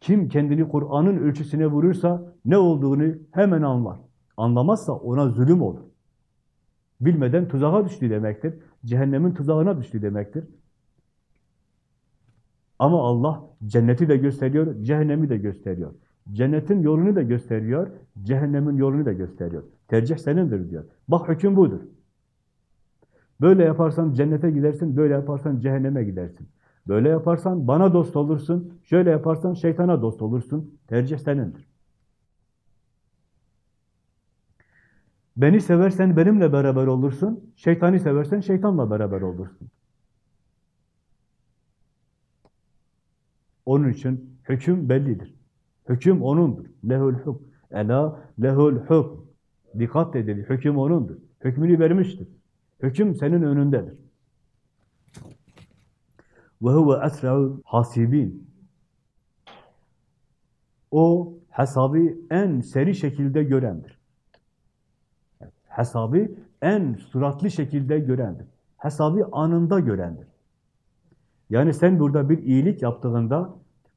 [SPEAKER 1] Kim kendini Kur'an'ın ölçüsüne vurursa ne olduğunu hemen anlar. Anlamazsa ona zulüm olur. Bilmeden tuzağa düştü demektir. Cehennemin tuzağına düştü demektir. Ama Allah cenneti de gösteriyor, cehennemi de gösteriyor. Cennetin yolunu da gösteriyor, cehennemin yolunu da gösteriyor. Tercih senindir diyor. Bak hüküm budur. Böyle yaparsan cennete gidersin, böyle yaparsan cehenneme gidersin. Böyle yaparsan bana dost olursun, şöyle yaparsan şeytana dost olursun. Tercih senindir. Beni seversen benimle beraber olursun, şeytani seversen şeytanla beraber olursun. Onun için hüküm bellidir. Hüküm O'nundur. Lehul hukm. Ela lehul hukm. Dikkat edin, hüküm O'nundur. Hükmünü vermiştir. Hüküm senin önündedir. Ve huve esra'ul hasibin. O hesabı en seri şekilde görendir. Hesabı en suratlı şekilde görendir. Hesabı anında görendir. Yani sen burada bir iyilik yaptığında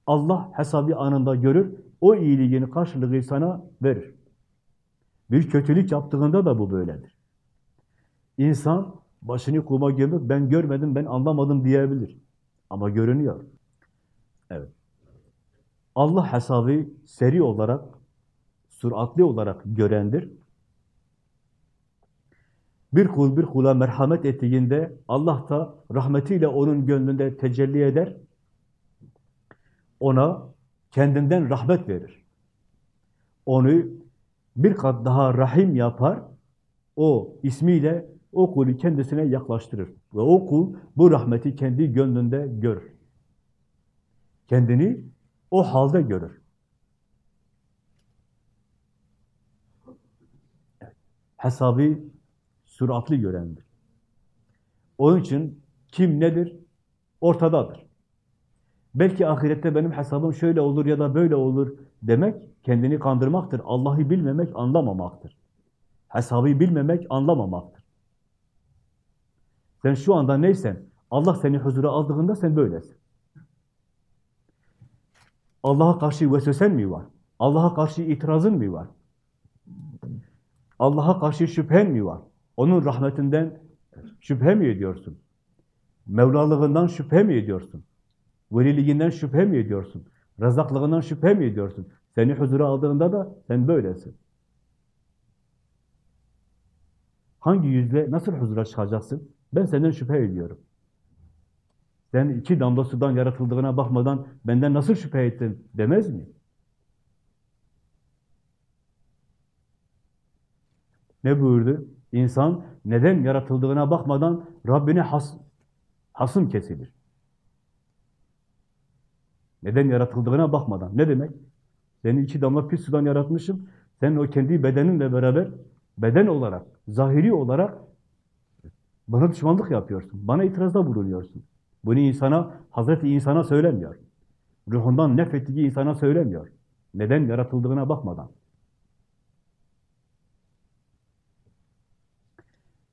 [SPEAKER 1] Allah hesabı anında görür, o iyiliğin karşılığı sana verir. Bir kötülük yaptığında da bu böyledir. İnsan başını kuma gömüp ben görmedim, ben anlamadım diyebilir. Ama görünüyor. Evet. Allah hesabı seri olarak, süratli olarak görendir. Bir kul bir kula merhamet ettiğinde Allah da rahmetiyle onun gönlünde tecelli eder. Ona kendinden rahmet verir. Onu bir kat daha rahim yapar. O ismiyle o kulü kendisine yaklaştırır. Ve o kul bu rahmeti kendi gönlünde görür. Kendini o halde görür. Hesabı süratli görendir. Onun için kim nedir? Ortadadır. Belki ahirette benim hesabım şöyle olur ya da böyle olur demek kendini kandırmaktır. Allah'ı bilmemek, anlamamaktır. Hesabı bilmemek, anlamamaktır. Sen şu anda neysen, Allah seni huzura aldığında sen böylesin. Allah'a karşı vesvesen mi var? Allah'a karşı itirazın mı var? Allah'a karşı şüphen mi var? Onun rahmetinden şüphe mi ediyorsun? Mevlalığından şüphe mi ediyorsun? Veliliğinden şüphe mi ediyorsun? Rezaklığından şüphe mi ediyorsun? Seni huzura aldığında da sen böylesin. Hangi yüzle nasıl huzura çıkacaksın? Ben senden şüphe ediyorum. Sen iki damla sudan yaratıldığına bakmadan benden nasıl şüphe ettin demez mi? Ne buyurdu? İnsan neden yaratıldığına bakmadan Rabbine has, hasım kesilir. Neden yaratıldığına bakmadan. Ne demek? Seni iki damla pis sudan yaratmışım. Sen o kendi bedeninle beraber beden olarak, zahiri olarak bana düşmanlık yapıyorsun. Bana itirazda bulunuyorsun. Bunu insana, Hazreti insana söylemiyor. Ruhundan nefrettiği insana söylemiyor. Neden yaratıldığına bakmadan.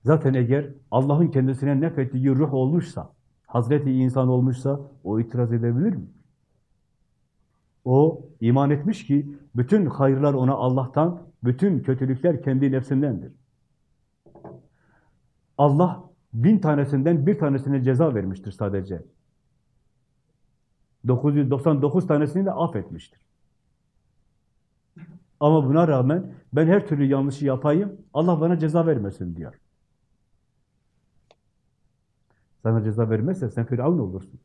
[SPEAKER 1] Zaten eğer Allah'ın kendisine nefrettiği ruh olmuşsa, Hazreti insan olmuşsa o itiraz edebilir mi? O iman etmiş ki bütün hayırlar ona Allah'tan, bütün kötülükler kendi nefsindendir. Allah bin tanesinden bir tanesine ceza vermiştir sadece. 999 tanesini de affetmiştir. Ama buna rağmen ben her türlü yanlışı yapayım, Allah bana ceza vermesin diyor. Sana ceza vermezse sen Firavun olursun.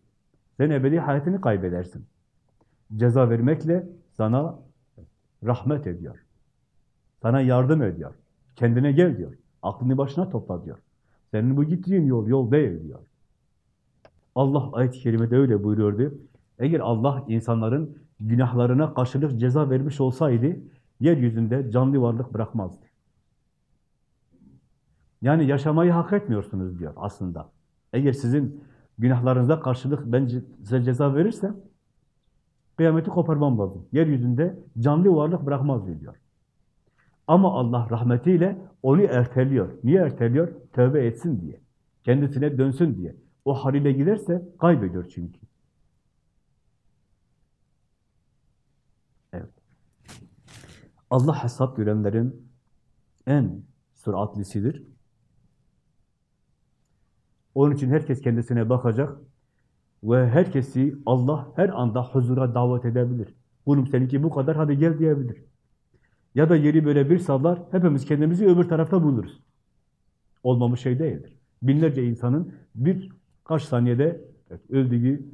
[SPEAKER 1] Sen ebedi hayatını kaybedersin. Ceza vermekle sana rahmet ediyor. Sana yardım ediyor. Kendine gel diyor. Aklını başına topla diyor. Senin bu gittiğin yol, yol değil diyor. Allah ayet-i kerimede öyle buyuruyordu. Eğer Allah insanların günahlarına karşılık ceza vermiş olsaydı, yeryüzünde canlı varlık bırakmazdı. Yani yaşamayı hak etmiyorsunuz diyor aslında. Eğer sizin günahlarınıza karşılık ben size ceza verirsem, kıyameti koparmam lazım. Yeryüzünde canlı varlık bırakmaz diyor. Ama Allah rahmetiyle onu erteliyor. Niye erteliyor? Tövbe etsin diye. Kendisine dönsün diye. O haliyle giderse kaybediyor çünkü. Evet. Allah hesap görenlerin en süratlisidir. Onun için herkes kendisine bakacak ve herkesi Allah her anda huzura davet edebilir. Kulum seninki bu kadar, hadi gel diyebilir. Ya da yeri böyle bir sallar, hepimiz kendimizi öbür tarafta buluruz. Olmamış şey değildir. Binlerce insanın birkaç saniyede evet, öldüğü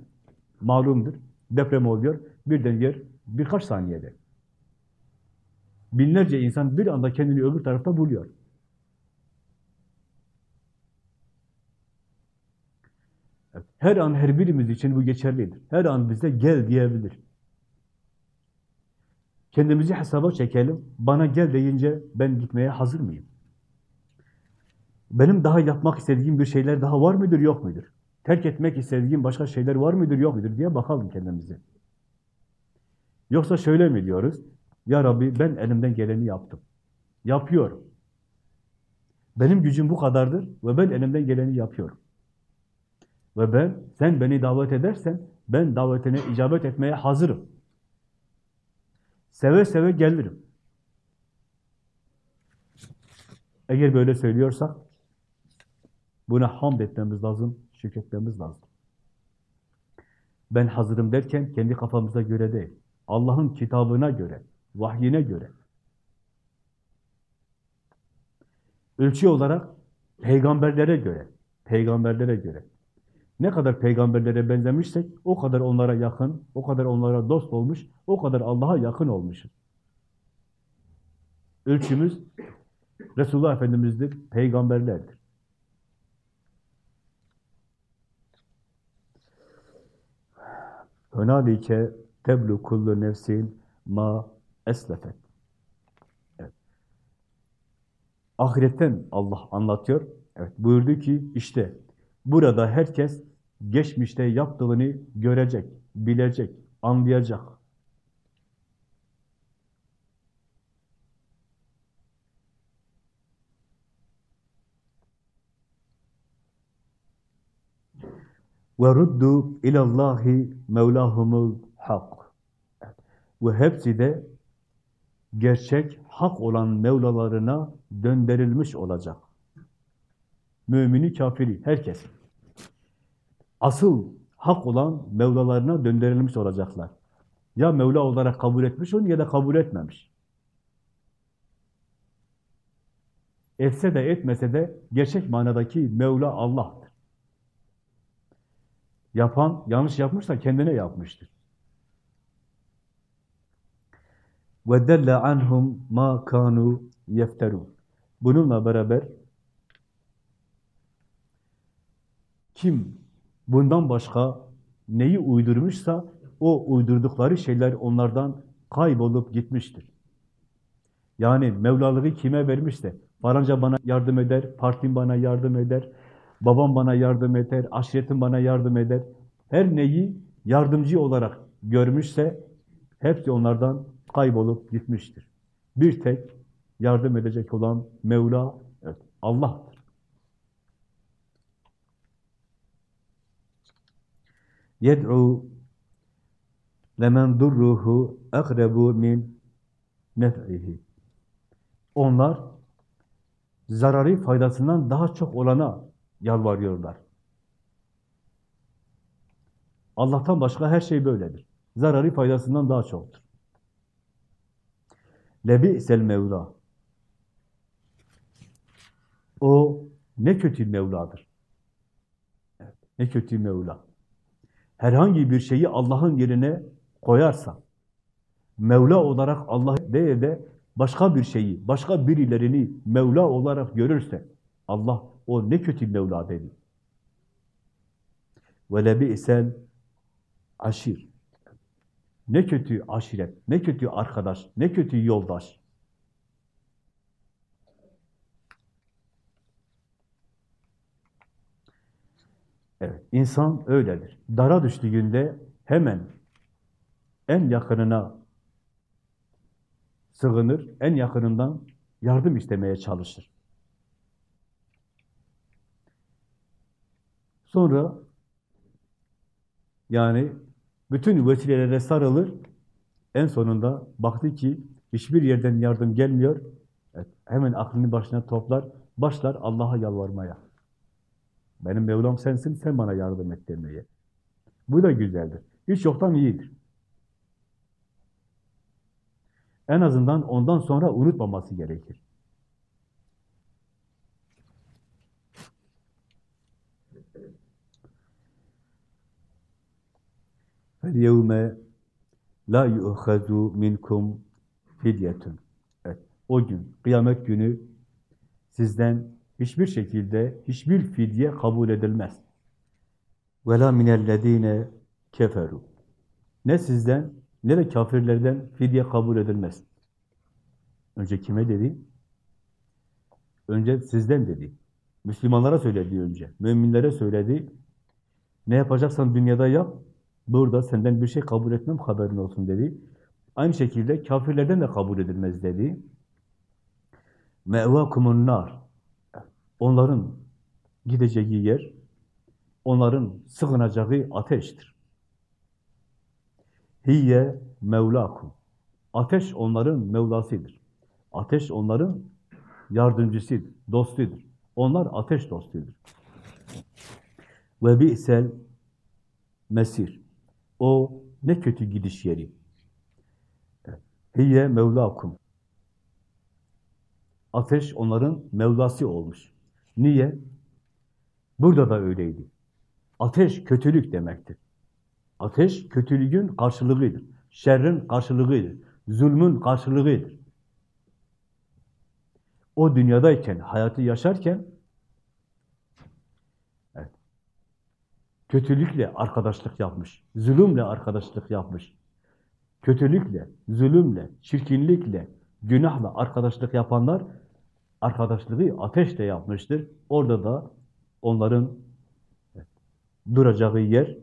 [SPEAKER 1] malumdur. Deprem oluyor, birden yer birkaç saniyede. Binlerce insan bir anda kendini öbür tarafta buluyor. Evet, Her an her birimiz için bu geçerlidir. Her an bize gel diyebilir. Kendimizi hesaba çekelim. Bana gel deyince ben gitmeye hazır mıyım? Benim daha yapmak istediğim bir şeyler daha var mıdır, yok mudur? Terk etmek istediğim başka şeyler var mıdır, yok mudur diye bakalım kendimize. Yoksa şöyle mi diyoruz? Ya Rabbi ben elimden geleni yaptım. Yapıyorum. Benim gücüm bu kadardır ve ben elimden geleni yapıyorum. Ve ben, sen beni davet edersen, ben davetine icabet etmeye hazırım. Seve seve gelirim. Eğer böyle söylüyorsak, buna hamd etmemiz lazım, şükretmemiz lazım. Ben hazırım derken kendi kafamıza göre değil, Allah'ın kitabına göre, vahyine göre. Ölçü olarak peygamberlere göre, peygamberlere göre. Ne kadar peygamberlere benzemişsek, o kadar onlara yakın, o kadar onlara dost olmuş, o kadar Allah'a yakın olmuşuz. Ölçümüz Resulullah Efendimiz'dir, peygamberlerdir. Hönalike teblu kullu nefsin ma eslefet. Evet. Ahiretten Allah anlatıyor. Evet, buyurdu ki işte burada herkes geçmişte yaptığını görecek, bilecek, anlayacak. Ve ruddu ilallahi mevlahumul hak. Ve hepsi de gerçek, hak olan Mevlalarına döndürülmüş olacak. Mümini, kafiri, herkes. Asıl hak olan Mevlalarına döndürülmüş olacaklar. Ya Mevla olarak kabul etmiş onu ya da kabul etmemiş. Etse de etmese de gerçek manadaki Mevla Allah'tır. Yapan yanlış yapmışsa kendine yapmıştır. وَدَلَّ عَنْهُمْ مَا كَانُوا يَفْتَرُونَ Bununla beraber kim bundan başka neyi uydurmuşsa o uydurdukları şeyler onlardan kaybolup gitmiştir. Yani Mevlalığı kime vermişse, faranca bana yardım eder, partim bana yardım eder, babam bana yardım eder, aşiretim bana yardım eder. Her neyi yardımcı olarak görmüşse hepsi onlardan kaybolup gitmiştir. Bir tek yardım edecek olan Mevla evet, Allah'tır. Yed'u lemen durruhu akrebu min nef'ihi. Onlar zararı faydasından daha çok olana yalvarıyorlar. Allah'tan başka her şey böyledir. Zararı faydasından daha çoktur. Lebi'sel Mevla. O ne kötü Mevla'dır. Ne kötü Mevla. Herhangi bir şeyi Allah'ın yerine koyarsa, Mevla olarak Allah değil de başka bir şeyi, başka birilerini Mevla olarak görürse, Allah o ne kötü Mevla dedi. Lebi'sel aşir. Ne kötü aşiret, ne kötü arkadaş, ne kötü yoldaş. Evet, insan öyledir. Dara düştüğünde hemen en yakınına sığınır, en yakınından yardım istemeye çalışır. Sonra yani bütün vesilelere sarılır. En sonunda baktı ki hiçbir yerden yardım gelmiyor. Evet, hemen aklını başına toplar, başlar Allah'a yalvarmaya. Benim Mevlam sensin, sen bana yardım et demeye. Bu da güzeldir. Hiç yoktan iyidir. En azından ondan sonra unutmaması gerekir. فَالْيَوْمَ لَا يُؤْخَذُ مِنْكُمْ fidyetun. Evet, o gün, kıyamet günü sizden hiçbir şekilde hiçbir fidye kabul edilmez. وَلَا مِنَ الَّذ۪ينَ keferu. Ne sizden ne de kafirlerden fidye kabul edilmez. Önce kime dedi? Önce sizden dedi. Müslümanlara söyledi önce. Müminlere söyledi. Ne yapacaksan dünyada yap. Burada senden bir şey kabul etmem haberin olsun dedi. Aynı şekilde kafirlerden de kabul edilmez dedi. Mevakumun nar. Onların gideceği yer, onların sığınacağı ateştir. Hiye mevlakum. Ateş onların mevlasıdır. Ateş onların yardımcısıdır, dostudur. Onlar ateş dostudur. Ve bi'sel mesir. O ne kötü gidiş yeri. Hiye mevlakum. Ateş onların mevlası olmuş. Niye? Burada da öyleydi. Ateş kötülük demektir. Ateş kötülüğün karşılığıdır. Şerrin karşılığıdır. Zulmün karşılığıdır. O dünyadayken, hayatı yaşarken evet, kötülükle arkadaşlık yapmış. Zulümle arkadaşlık yapmış. Kötülükle, zulümle, çirkinlikle, günahla arkadaşlık yapanlar arkadaşlığı ateşle yapmıştır. Orada da onların duracağı yer,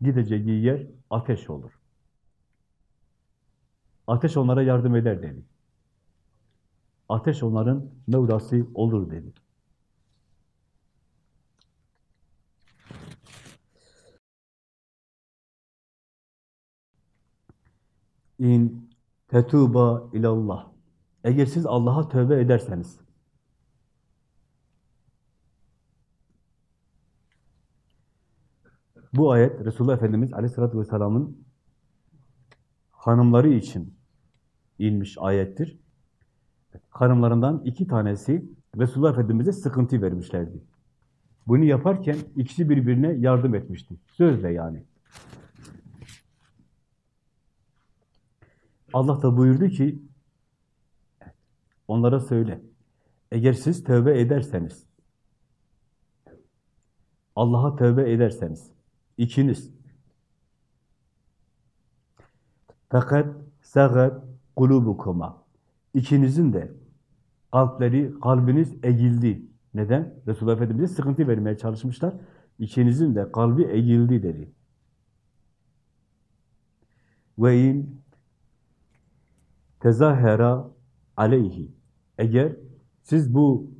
[SPEAKER 1] gideceği yer ateş olur. Ateş onlara yardım eder dedi. Ateş onların mevlası olur dedi. İn tetuba ilallah. Eğer siz Allah'a tövbe ederseniz, bu ayet Resulullah Efendimiz Aleyhisselatü Vesselam'ın hanımları için inmiş ayettir. Hanımlarından iki tanesi Resulullah Efendimiz'e sıkıntı vermişlerdi. Bunu yaparken ikisi birbirine yardım etmişti. Sözle yani. Allah da buyurdu ki, onlara söyle, eğer siz tövbe ederseniz, Allah'a tövbe ederseniz, ikiniz, fakat sagat kulubukuma, ikinizin de kalpleri, kalbiniz eğildi. Neden? Resulullah Efendimiz'e sıkıntı vermeye çalışmışlar. İkinizin de kalbi eğildi dedi. Ve in tezahera aleyhi. Eğer siz bu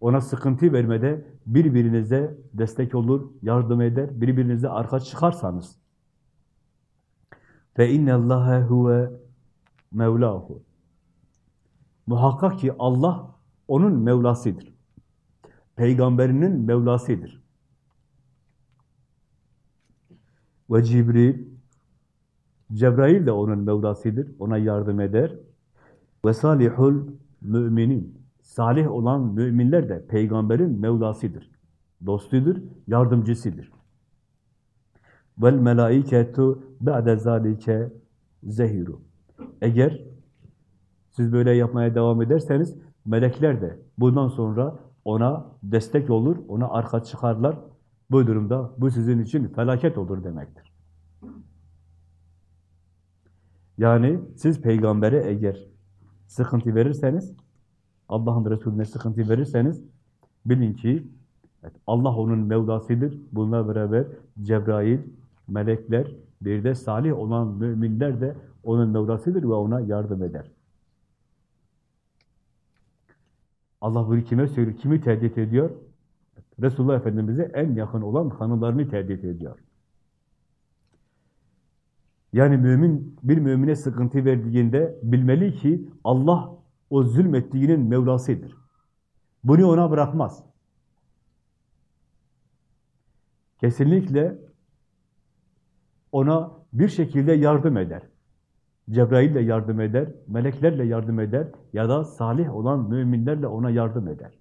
[SPEAKER 1] ona sıkıntı vermede birbirinize destek olur, yardım eder, birbirinize arka çıkarsanız fe innallâhe huve mevlahu. Muhakkak ki Allah onun Mevlasıdır. Peygamberinin Mevlasıdır. Ve Cibril Cebrail de onun Mevlasıdır. Ona yardım eder. Ve salihul müminin. Salih olan müminler de peygamberin Mevlasıdır. Dostudur, yardımcısıdır. Vel melaiketu ba'de zalike zehiru. Eğer siz böyle yapmaya devam ederseniz melekler de bundan sonra ona destek olur, ona arka çıkarlar. Bu durumda bu sizin için felaket olur demektir. Yani siz peygambere eğer sıkıntı verirseniz, Allah'ın Resulüne sıkıntı verirseniz, bilin ki evet, Allah onun Mevlasıdır. Bununla beraber Cebrail, melekler, bir de salih olan müminler de onun Mevlasıdır ve ona yardım eder. Allah bunu kime söylüyor? Kimi tehdit ediyor? Resulullah Efendimiz'e en yakın olan hanımlarını tehdit ediyor. Yani mümin bir mümine sıkıntı verdiğinde bilmeli ki Allah o zulmettiğinin Mevlasıdır. Bunu ona bırakmaz. kesinlikle ona bir şekilde yardım eder. Cebrail'le yardım eder, meleklerle yardım eder ya da salih olan müminlerle ona yardım eder.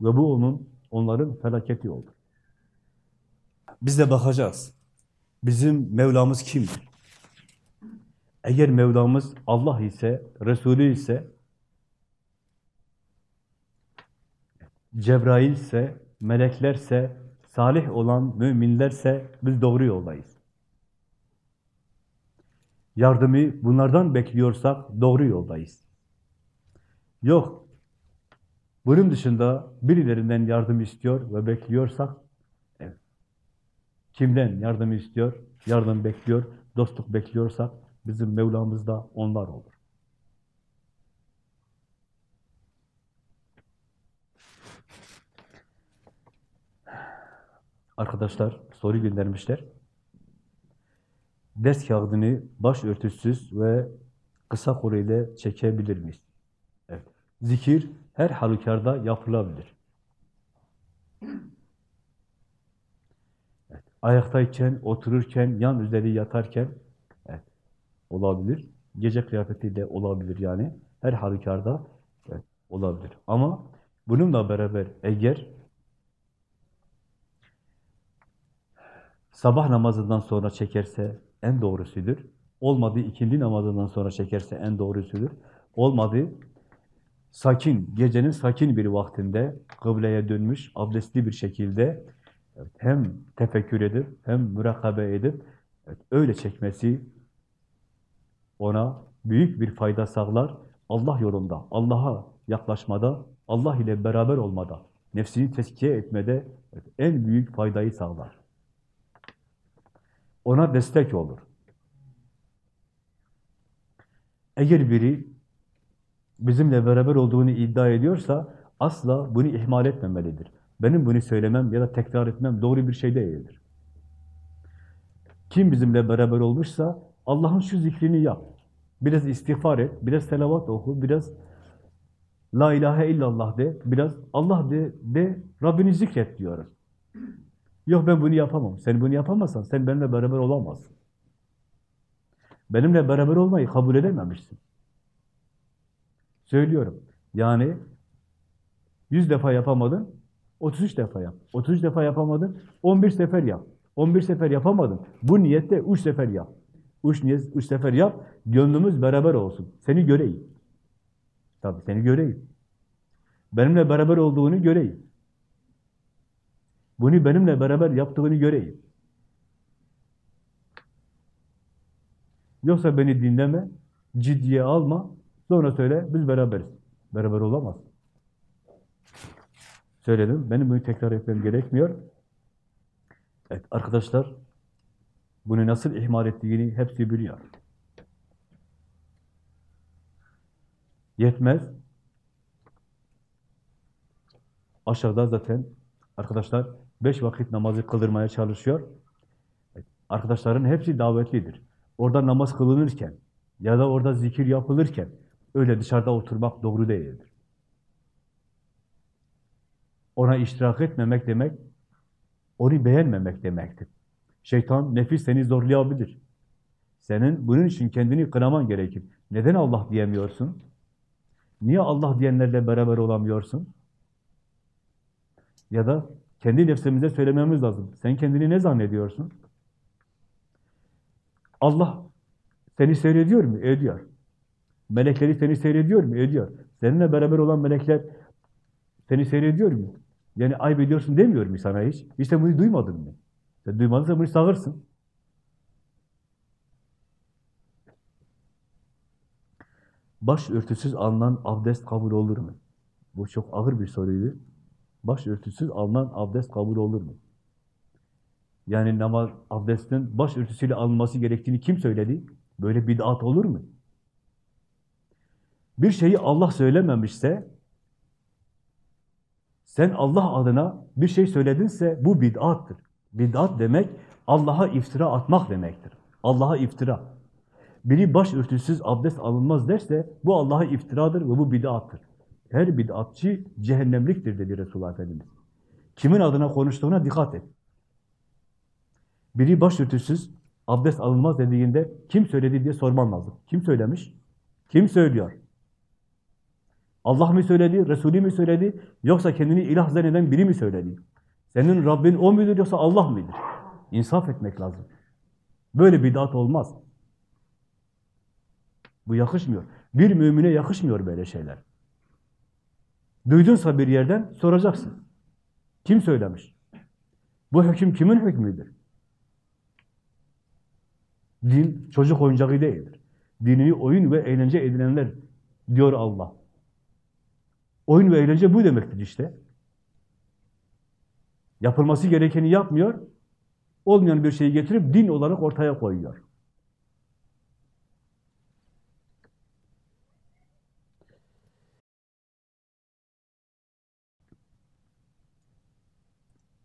[SPEAKER 1] Ve bu onun, onların felaketi olur. Biz de bakacağız. Bizim Mevlamız kimdir? Eğer Mevlamız Allah ise, Resulü ise, Cebrail ise, meleklerse, salih olan müminlerse biz doğru yoldayız. Yardımı bunlardan bekliyorsak doğru yoldayız. Yok, bunun dışında birilerinden yardım istiyor ve bekliyorsak. Kimden yardım istiyor, yardım bekliyor, dostluk bekliyorsak bizim Mevlamız da onlar olur. Arkadaşlar soru göndermişler. Ders kağıdını başörtüsüz ve kısa ile çekebilir miyiz? Evet. Zikir her halükarda yapılabilir. Ayaktayken, otururken, yan üzeri yatarken evet, olabilir. Gece kıyafetiyle olabilir yani. Her halükarda evet, olabilir. Ama bununla beraber eğer sabah namazından sonra çekerse en doğrusudur. Olmadı ikindi namazından sonra çekerse en doğrusudur. Olmadı sakin, gecenin sakin bir vaktinde kıbleye dönmüş, abdestli bir şekilde evet, hem tefekkür edip hem mürakabe edip evet, öyle çekmesi ona büyük bir fayda sağlar. Allah yolunda, Allah'a yaklaşmada, Allah ile beraber olmada, nefsini teskiye etmede evet, en büyük faydayı sağlar ona destek olur. Eğer biri bizimle beraber olduğunu iddia ediyorsa asla bunu ihmal etmemelidir. Benim bunu söylemem ya da tekrar etmem doğru bir şey değildir. Kim bizimle beraber olmuşsa Allah'ın şu zikrini yap. Biraz istiğfar et, biraz selavat oku, biraz La ilahe illallah de, biraz Allah de, de Rabbini zikret diyoruz. Yok ben bunu yapamam. Sen bunu yapamazsan sen benimle beraber olamazsın. Benimle beraber olmayı kabul edememişsin. Söylüyorum. Yani 100 defa yapamadın, 33 defa yap. 33 defa yapamadın, 11 sefer yap. 11 sefer yapamadın. Bu niyette 3 sefer yap. 3 niyet 3 sefer yap. Gönlümüz beraber olsun. Seni göreyim. Tabii seni göreyim. Benimle beraber olduğunu göreyim. Bunu benimle beraber yaptığını göreyim. Yoksa beni dinleme, ciddiye alma, sonra söyle, biz beraberiz. Beraber olamaz. Söyledim, benim bunu tekrar etmem gerekmiyor. Evet, arkadaşlar, bunu nasıl ihmal ettiğini hepsi biliyor. Yetmez. Aşağıda zaten arkadaşlar beş vakit namazı kıldırmaya çalışıyor. Arkadaşların hepsi davetlidir. Orada namaz kılınırken ya da orada zikir yapılırken öyle dışarıda oturmak doğru değildir. Ona iştirak etmemek demek, onu beğenmemek demektir. Şeytan, nefis seni zorlayabilir. Senin bunun için kendini kınaman gerekir. Neden Allah diyemiyorsun? Niye Allah diyenlerle beraber olamıyorsun? Ya da kendi nefsimize söylememiz lazım. Sen kendini ne zannediyorsun? Allah seni seyrediyor mu? Ediyor. Melekleri seni seyrediyor mu? Ediyor. Seninle beraber olan melekler seni seyrediyor mu? Yani ayıp ediyorsun demiyor mu sana hiç? İşte bunu duymadın mı? Sen duymadıysan bunu sağırsın. Baş örtüsüz alınan abdest kabul olur mu? Bu çok ağır bir soruydu. Başörtüsüz alınan abdest kabul olur mu? Yani namaz abdestin başörtüsüyle alınması gerektiğini kim söyledi? Böyle bid'at olur mu? Bir şeyi Allah söylememişse, sen Allah adına bir şey söyledinse bu bid'attır. Bid'at demek Allah'a iftira atmak demektir. Allah'a iftira. Biri başörtüsüz abdest alınmaz derse bu Allah'a iftiradır ve bu bid'attır. Her bid'atçı cehennemliktir dedi Resulullah Efendimiz. Kimin adına konuştuğuna dikkat et. Biri başörtüsüz abdest alınmaz dediğinde kim söyledi diye sorman lazım. Kim söylemiş? Kim söylüyor? Allah mı söyledi, Resulü mü söyledi, yoksa kendini ilah zanneden biri mi söyledi? Senin Rabbin o mudur yoksa Allah mıdır? İnsaf etmek lazım. Böyle bidat olmaz. Bu yakışmıyor. Bir mümine yakışmıyor böyle şeyler. Duydunsa bir yerden soracaksın. Kim söylemiş? Bu hüküm kimin hükmüdür? Din çocuk oyuncağı değildir. Dinini oyun ve eğlence edinenler diyor Allah. Oyun ve eğlence bu demektir işte. Yapılması gerekeni yapmıyor, olmayan bir şeyi getirip din olarak ortaya koyuyor.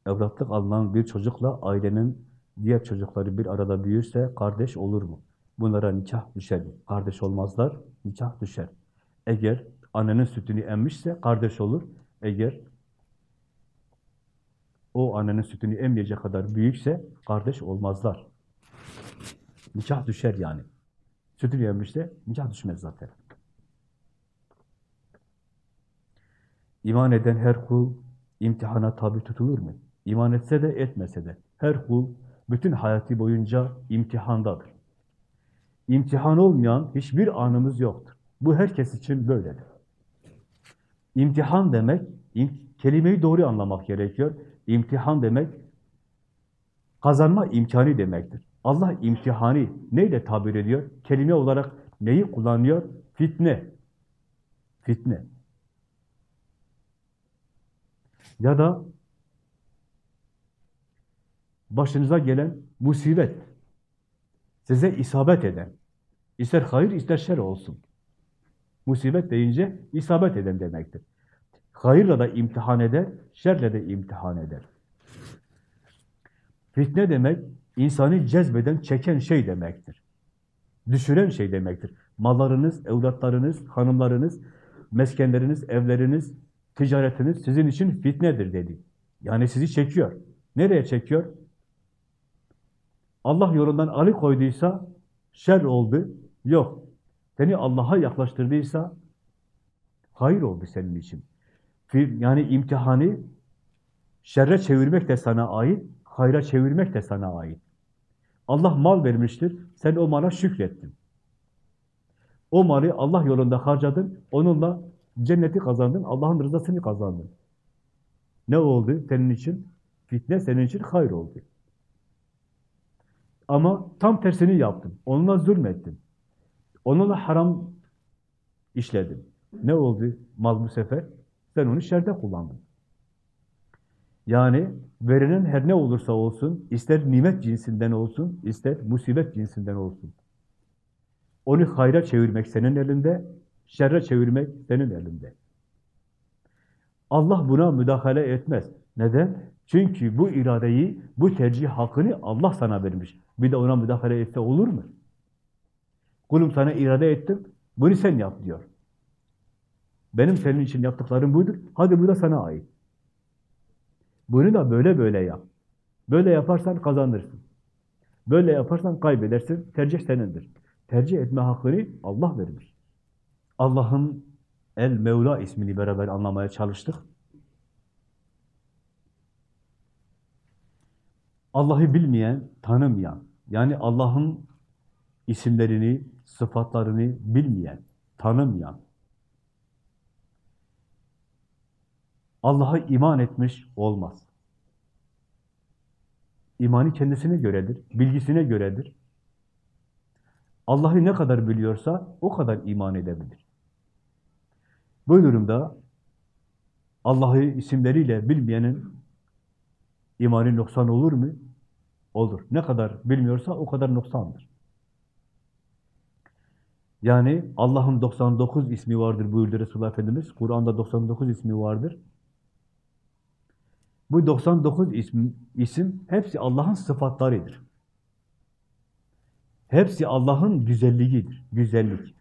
[SPEAKER 1] Evlatlık alınan bir çocukla ailenin diğer çocukları bir arada büyürse kardeş olur mu? Bunlara nikah düşer? Kardeş olmazlar, nikah düşer. Eğer annenin sütünü emmişse kardeş olur. Eğer o annenin sütünü emmeyecek kadar büyükse kardeş olmazlar. Nikah düşer yani. Sütünü emmişse nikah düşmez zaten. İman eden her kul imtihana tabi tutulur mu? İman etse de etmese de her kul bütün hayatı boyunca imtihandadır. İmtihan olmayan hiçbir anımız yoktur. Bu herkes için böyledir. İmtihan demek, kelimeyi doğru anlamak gerekiyor. İmtihan demek, kazanma imkanı demektir. Allah imtihanı neyle tabir ediyor? Kelime olarak neyi kullanıyor? Fitne. Fitne. Ya da başınıza gelen musibet, size isabet eden, ister hayır ister şer olsun. Musibet deyince isabet eden demektir. Hayırla da imtihan eder, şerle de imtihan eder. Fitne demek, insanı cezbeden, çeken şey demektir. Düşüren şey demektir. Mallarınız, evlatlarınız, hanımlarınız, meskenleriniz, evleriniz, ticaretiniz sizin için fitnedir dedi. Yani sizi çekiyor. Nereye çekiyor? Allah yolundan alıkoyduysa şer oldu. Yok. Seni Allah'a yaklaştırdıysa hayır oldu senin için. Yani imtihanı şerre çevirmek de sana ait, hayra çevirmek de sana ait. Allah mal vermiştir, sen o mala şükrettin. O malı Allah yolunda harcadın, onunla cenneti kazandın, Allah'ın rızasını kazandın. Ne oldu senin için? Fitne senin için hayır oldu. Ama tam tersini yaptın. Onunla zulmettin. Onunla haram işledin. Ne oldu mal bu sefer? Sen onu şerde kullandın. Yani verilen her ne olursa olsun, ister nimet cinsinden olsun, ister musibet cinsinden olsun. Onu hayra çevirmek senin elinde, şerre çevirmek senin elinde. Allah buna müdahale etmez. Neden? Çünkü bu iradeyi, bu tercih hakkını Allah sana vermiş. Bir de ona müdahale etse olur mu? Kulum sana irade ettim, bunu sen yap diyor. Benim senin için yaptıklarım budur, hadi bu da sana ait. Bunu da böyle böyle yap. Böyle yaparsan kazanırsın. Böyle yaparsan kaybedersin, tercih senindir. Tercih etme hakkını Allah vermiş. Allah'ın El Mevla ismini beraber anlamaya çalıştık. Allah'ı bilmeyen, tanımayan, yani Allah'ın isimlerini, sıfatlarını bilmeyen, tanımayan, Allah'a iman etmiş olmaz. İmanı kendisine göredir, bilgisine göredir. Allah'ı ne kadar biliyorsa o kadar iman edebilir. Bu durumda Allah'ı isimleriyle bilmeyenin imanı noksan olur mu? Olur. Ne kadar bilmiyorsa o kadar noksandır. Yani Allah'ın 99 ismi vardır buyurdu Resulullah Efendimiz. Kur'an'da 99 ismi vardır. Bu 99 isim, isim hepsi Allah'ın sıfatlarıdır. Hepsi Allah'ın güzelliğidir. Güzellik.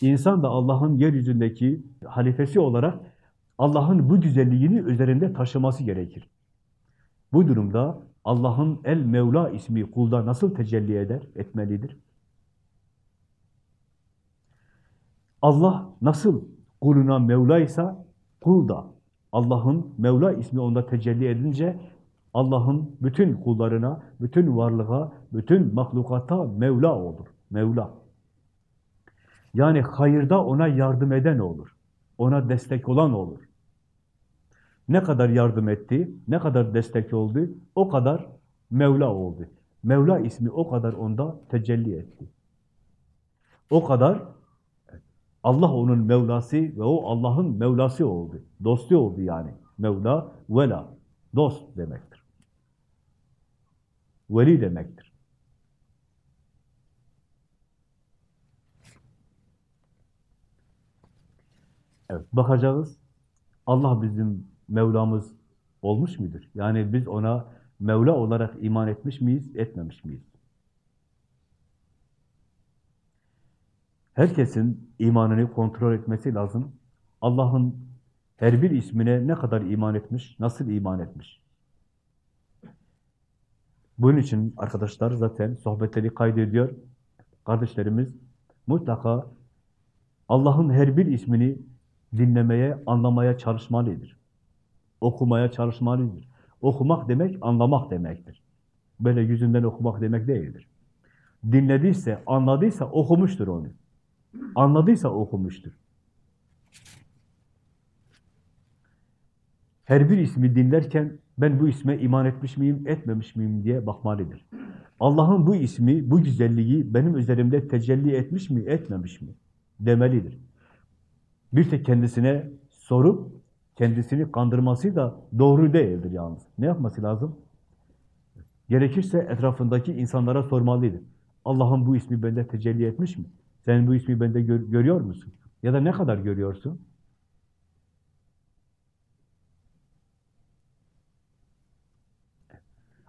[SPEAKER 1] İnsan da Allah'ın yeryüzündeki halifesi olarak Allah'ın bu güzelliğini üzerinde taşıması gerekir. Bu durumda Allah'ın El Mevla ismi kulda nasıl tecelli eder, etmelidir? Allah nasıl kuluna Mevlaysa kul da Allah'ın Mevla ismi onda tecelli edince Allah'ın bütün kullarına, bütün varlığa, bütün mahlukata Mevla olur. Mevla. Yani hayırda ona yardım eden olur. Ona destek olan olur. Ne kadar yardım etti, ne kadar destek oldu, o kadar Mevla oldu. Mevla ismi o kadar onda tecelli etti. O kadar Allah onun Mevlası ve o Allah'ın Mevlası oldu. Dostu oldu yani. Mevla, vela, dost demektir. Veli demektir. Evet, bakacağız. Allah bizim Mevlamız olmuş mudur? Yani biz ona Mevla olarak iman etmiş miyiz, etmemiş miyiz? Herkesin imanını kontrol etmesi lazım. Allah'ın her bir ismine ne kadar iman etmiş, nasıl iman etmiş? Bunun için arkadaşlar zaten sohbetleri kaydediyor. Kardeşlerimiz mutlaka Allah'ın her bir ismini dinlemeye, anlamaya çalışmalıdır. Okumaya çalışmalıdır. Okumak demek, anlamak demektir. Böyle yüzünden okumak demek değildir. Dinlediyse, anladıysa okumuştur onu. Anladıysa okumuştur. Her bir ismi dinlerken ben bu isme iman etmiş miyim, etmemiş miyim diye bakmalıdır. Allah'ın bu ismi, bu güzelliği benim üzerimde tecelli etmiş mi, etmemiş mi demelidir. Bir tek kendisine sorup kendisini kandırması da doğru değildir yalnız. Ne yapması lazım? Gerekirse etrafındaki insanlara sormalıydı. Allah'ın bu ismi bende tecelli etmiş mi? Sen bu ismi bende gör, görüyor musun? Ya da ne kadar görüyorsun?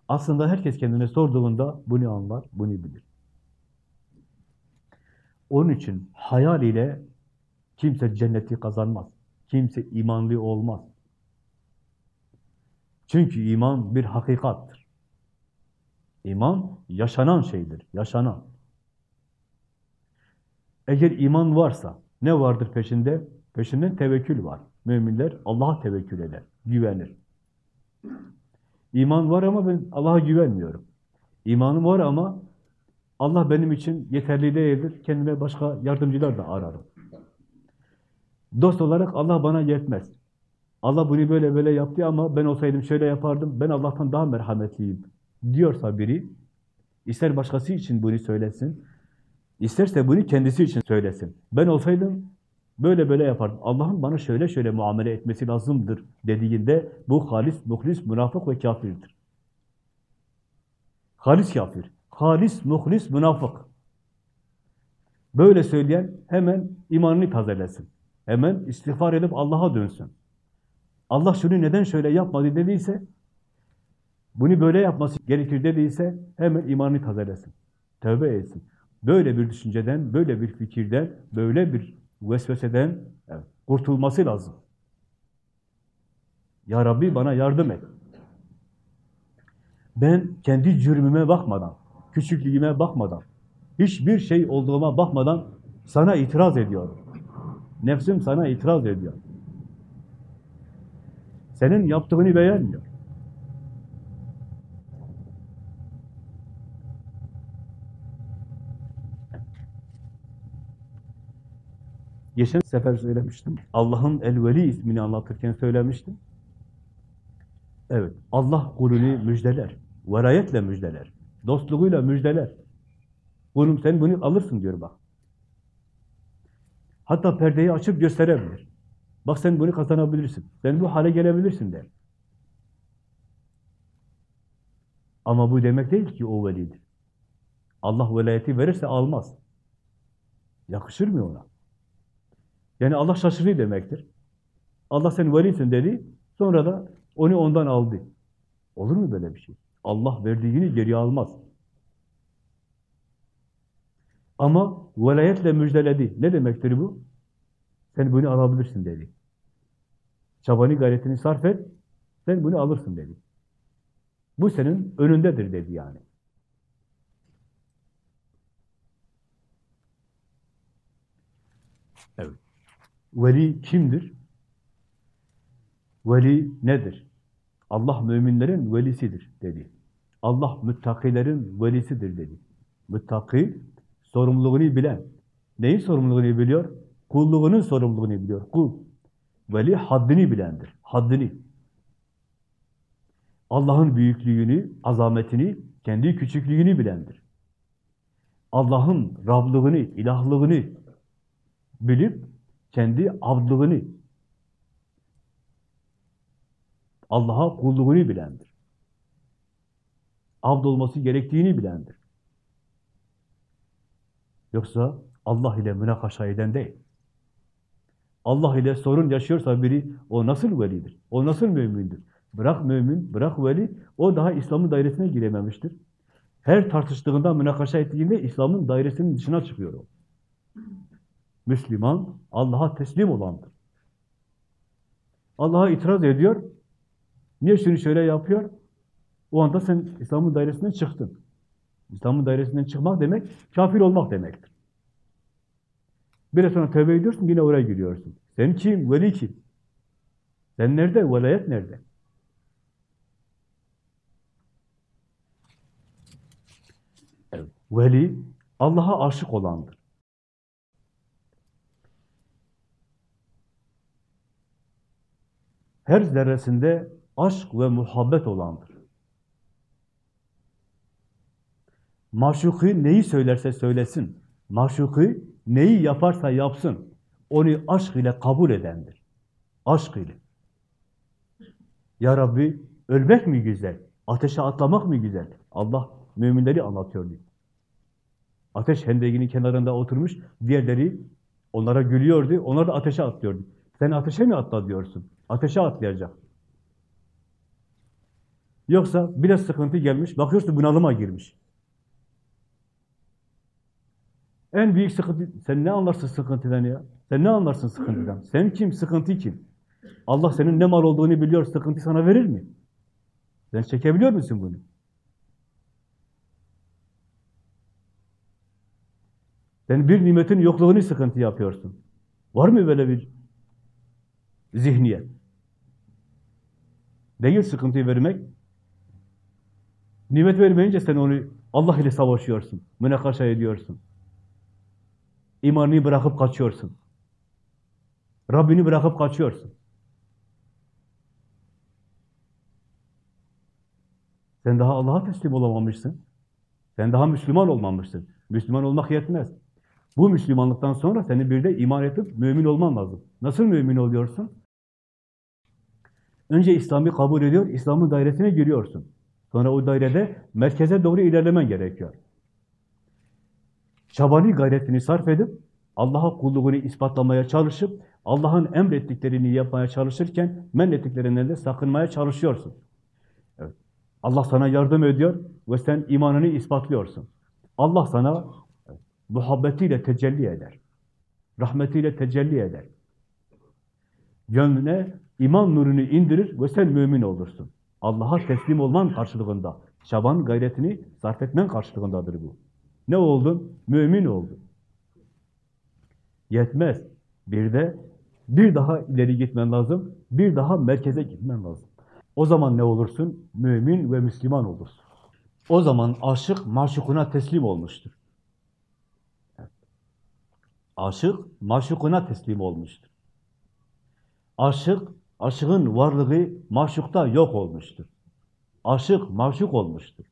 [SPEAKER 1] Aslında herkes kendine sorduğunda bunu anlar, bunu bilir. Onun için hayal ile kimse cenneti kazanmaz. Kimse imanlı olmaz. Çünkü iman bir hakikattır. İman yaşanan şeydir, yaşanan. Eğer iman varsa ne vardır peşinde? Peşinden tevekkül var. Müminler Allah'a tevekkül eder, güvenir. İman var ama ben Allah'a güvenmiyorum. İmanım var ama Allah benim için yeterli değildir. Kendime başka yardımcılar da ararım. Dost olarak Allah bana yetmez. Allah bunu böyle böyle yaptı ama ben olsaydım şöyle yapardım. Ben Allah'tan daha merhametliyim diyorsa biri, ister başkası için bunu söylesin, isterse bunu kendisi için söylesin. Ben olsaydım böyle böyle yapardım. Allah'ın bana şöyle şöyle muamele etmesi lazımdır dediğinde bu halis, muhlis, münafık ve kafirdir. Halis kafir. Halis, muhlis, münafık. Böyle söyleyen hemen imanını tazelesin. Hemen istiğfar edip Allah'a dönsün. Allah şunu neden şöyle yapmadı dediyse, bunu böyle yapması gerekir dediyse hemen imanını tazelesin. Tövbe etsin. Böyle bir düşünceden, böyle bir fikirden, böyle bir vesveseden kurtulması lazım. Ya Rabbi bana yardım et. Ben kendi cürmüme bakmadan, küçüklüğüme bakmadan, hiçbir şey olduğuma bakmadan sana itiraz ediyorum. Nefsim sana itiraz ediyor. Senin yaptığını beğenmiyor. Geçen sefer söylemiştim. Allah'ın El-Veli ismini anlatırken söylemiştim. Evet, Allah kulünü müjdeler. Verayetle müjdeler. Dostluğuyla müjdeler. Kulum sen bunu alırsın diyor bak. Hatta perdeyi açıp gösterebilir. Bak sen bunu kazanabilirsin. Sen bu hale gelebilirsin der. Ama bu demek değil ki o velidir. Allah velayeti verirse almaz. Yakışır mı ona? Yani Allah şaşırıyor demektir. Allah sen velisin dedi, sonra da onu ondan aldı. Olur mu böyle bir şey? Allah verdiğini geri almaz. Ama velayetle müjdeledi. Ne demektir bu? Sen bunu alabilirsin dedi. Çabanı gayretini sarf et, sen bunu alırsın dedi. Bu senin önündedir dedi yani. Evet. Veli kimdir? Veli nedir? Allah müminlerin velisidir dedi. Allah müttakilerin velisidir dedi. Müttaki, sorumluluğunu bilen. Neyin sorumluluğunu biliyor? Kulluğunun sorumluluğunu biliyor. Kul. Veli haddini bilendir. Haddini. Allah'ın büyüklüğünü, azametini, kendi küçüklüğünü bilendir. Allah'ın Rablığını, ilahlığını bilip kendi abdlığını, Allah'a kulluğunu bilendir. Abd olması gerektiğini bilendir. Yoksa Allah ile münakaşa eden değil. Allah ile sorun yaşıyorsa biri, o nasıl velidir? O nasıl mümindir? Bırak mümin, bırak veli, o daha İslam'ın dairesine girememiştir. Her tartıştığında, münakaşa ettiğinde İslam'ın dairesinin dışına çıkıyor o. Müslüman, Allah'a teslim olandır. Allah'a itiraz ediyor, niye şunu şöyle yapıyor? O anda sen İslam'ın dairesinden çıktın. İslam'ın dairesinden çıkmak demek, kafir olmak demektir. Biraz sonra tövbe ediyorsun, yine oraya giriyorsun. Sen kim? Veli kim? Sen nerede? Velayet nerede? Evet. Veli, Allah'a aşık olandır. Her zerresinde aşk ve muhabbet olandır. Maşuki neyi söylerse söylesin, maşuki neyi yaparsa yapsın, onu aşk ile kabul edendir. Aşk ile. Ya Rabbi, ölmek mi güzel? Ateşe atlamak mı güzel? Allah müminleri anlatıyordu. Ateş hendeginin kenarında oturmuş, diğerleri onlara gülüyordu, onlar da ateşe atlıyordu. Sen ateşe mi atla diyorsun? Ateşe atlayacak. Yoksa biraz sıkıntı gelmiş, bakıyorsun bunalıma girmiş. En büyük sıkıntı, sen ne anlarsın sıkıntıdan ya? Sen ne anlarsın sıkıntıdan? Sen kim, sıkıntı kim? Allah senin ne mal olduğunu biliyor, sıkıntı sana verir mi? Sen çekebiliyor musun bunu? Sen bir nimetin yokluğunu sıkıntı yapıyorsun. Var mı böyle bir zihniyet? Değil sıkıntıyı vermek. Nimet vermeyince sen onu Allah ile savaşıyorsun, münakaşa ediyorsun. İmanını bırakıp kaçıyorsun. Rabbini bırakıp kaçıyorsun. Sen daha Allah'a teslim olamamışsın. Sen daha Müslüman olmamışsın. Müslüman olmak yetmez. Bu Müslümanlıktan sonra senin bir de iman edip mümin olman lazım. Nasıl mümin oluyorsun? Önce İslam'ı kabul ediyor, İslam'ın dairesine giriyorsun. Sonra o dairede merkeze doğru ilerlemen gerekiyor. Çabanı, gayretini sarf edip, Allah'a kulluğunu ispatlamaya çalışıp, Allah'ın emrettiklerini yapmaya çalışırken, men ettiklerinden de sakınmaya çalışıyorsun. Evet. Allah sana yardım ediyor ve sen imanını ispatlıyorsun. Allah sana muhabbetiyle tecelli eder. Rahmetiyle tecelli eder. Gönlüne iman nurunu indirir ve sen mümin olursun. Allah'a teslim olman karşılığında, çaban gayretini sarf etmen karşılığındadır bu. Ne oldun? Mümin oldun. Yetmez. Bir de bir daha ileri gitmen lazım, bir daha merkeze gitmen lazım. O zaman ne olursun? Mümin ve Müslüman olursun. O zaman aşık maşukuna teslim olmuştur. Aşık maşukuna teslim olmuştur. Aşık, aşığın varlığı maşukta yok olmuştur. Aşık maşuk olmuştur.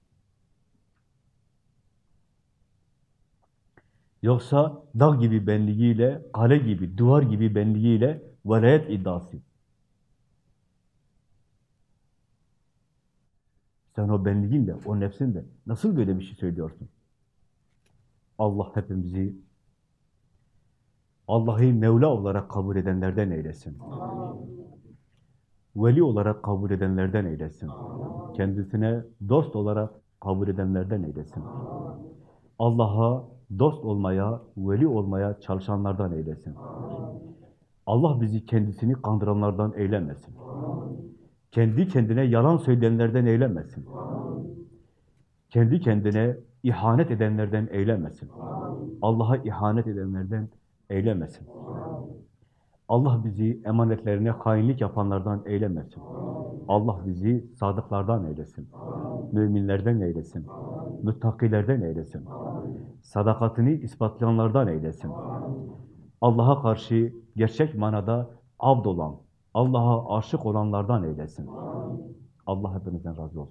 [SPEAKER 1] Yoksa dağ gibi benliğiyle, kale gibi, duvar gibi benliğiyle velayet iddiası. Sen o benliğinle, o nefsinle nasıl böyle bir şey söylüyorsun? Allah hepimizi Allah'ı Mevla olarak kabul edenlerden eylesin. Veli olarak kabul edenlerden eylesin. Kendisine dost olarak kabul edenlerden eylesin. Allah'a dost olmaya, veli olmaya çalışanlardan eylesin. Allah bizi kendisini kandıranlardan eylemesin. Kendi kendine yalan söyleyenlerden eylemesin. Kendi kendine ihanet edenlerden eylemesin. Allah'a ihanet edenlerden eylemesin. Allah bizi emanetlerine hainlik yapanlardan eylemesin. Allah bizi sadıklardan eylesin. Müminlerden eylesin. Müttakilerden eylesin. Sadakatini ispatlayanlardan eylesin. Allah'a karşı gerçek manada abd olan, Allah'a aşık olanlardan eylesin. Allah hepinizden razı olsun.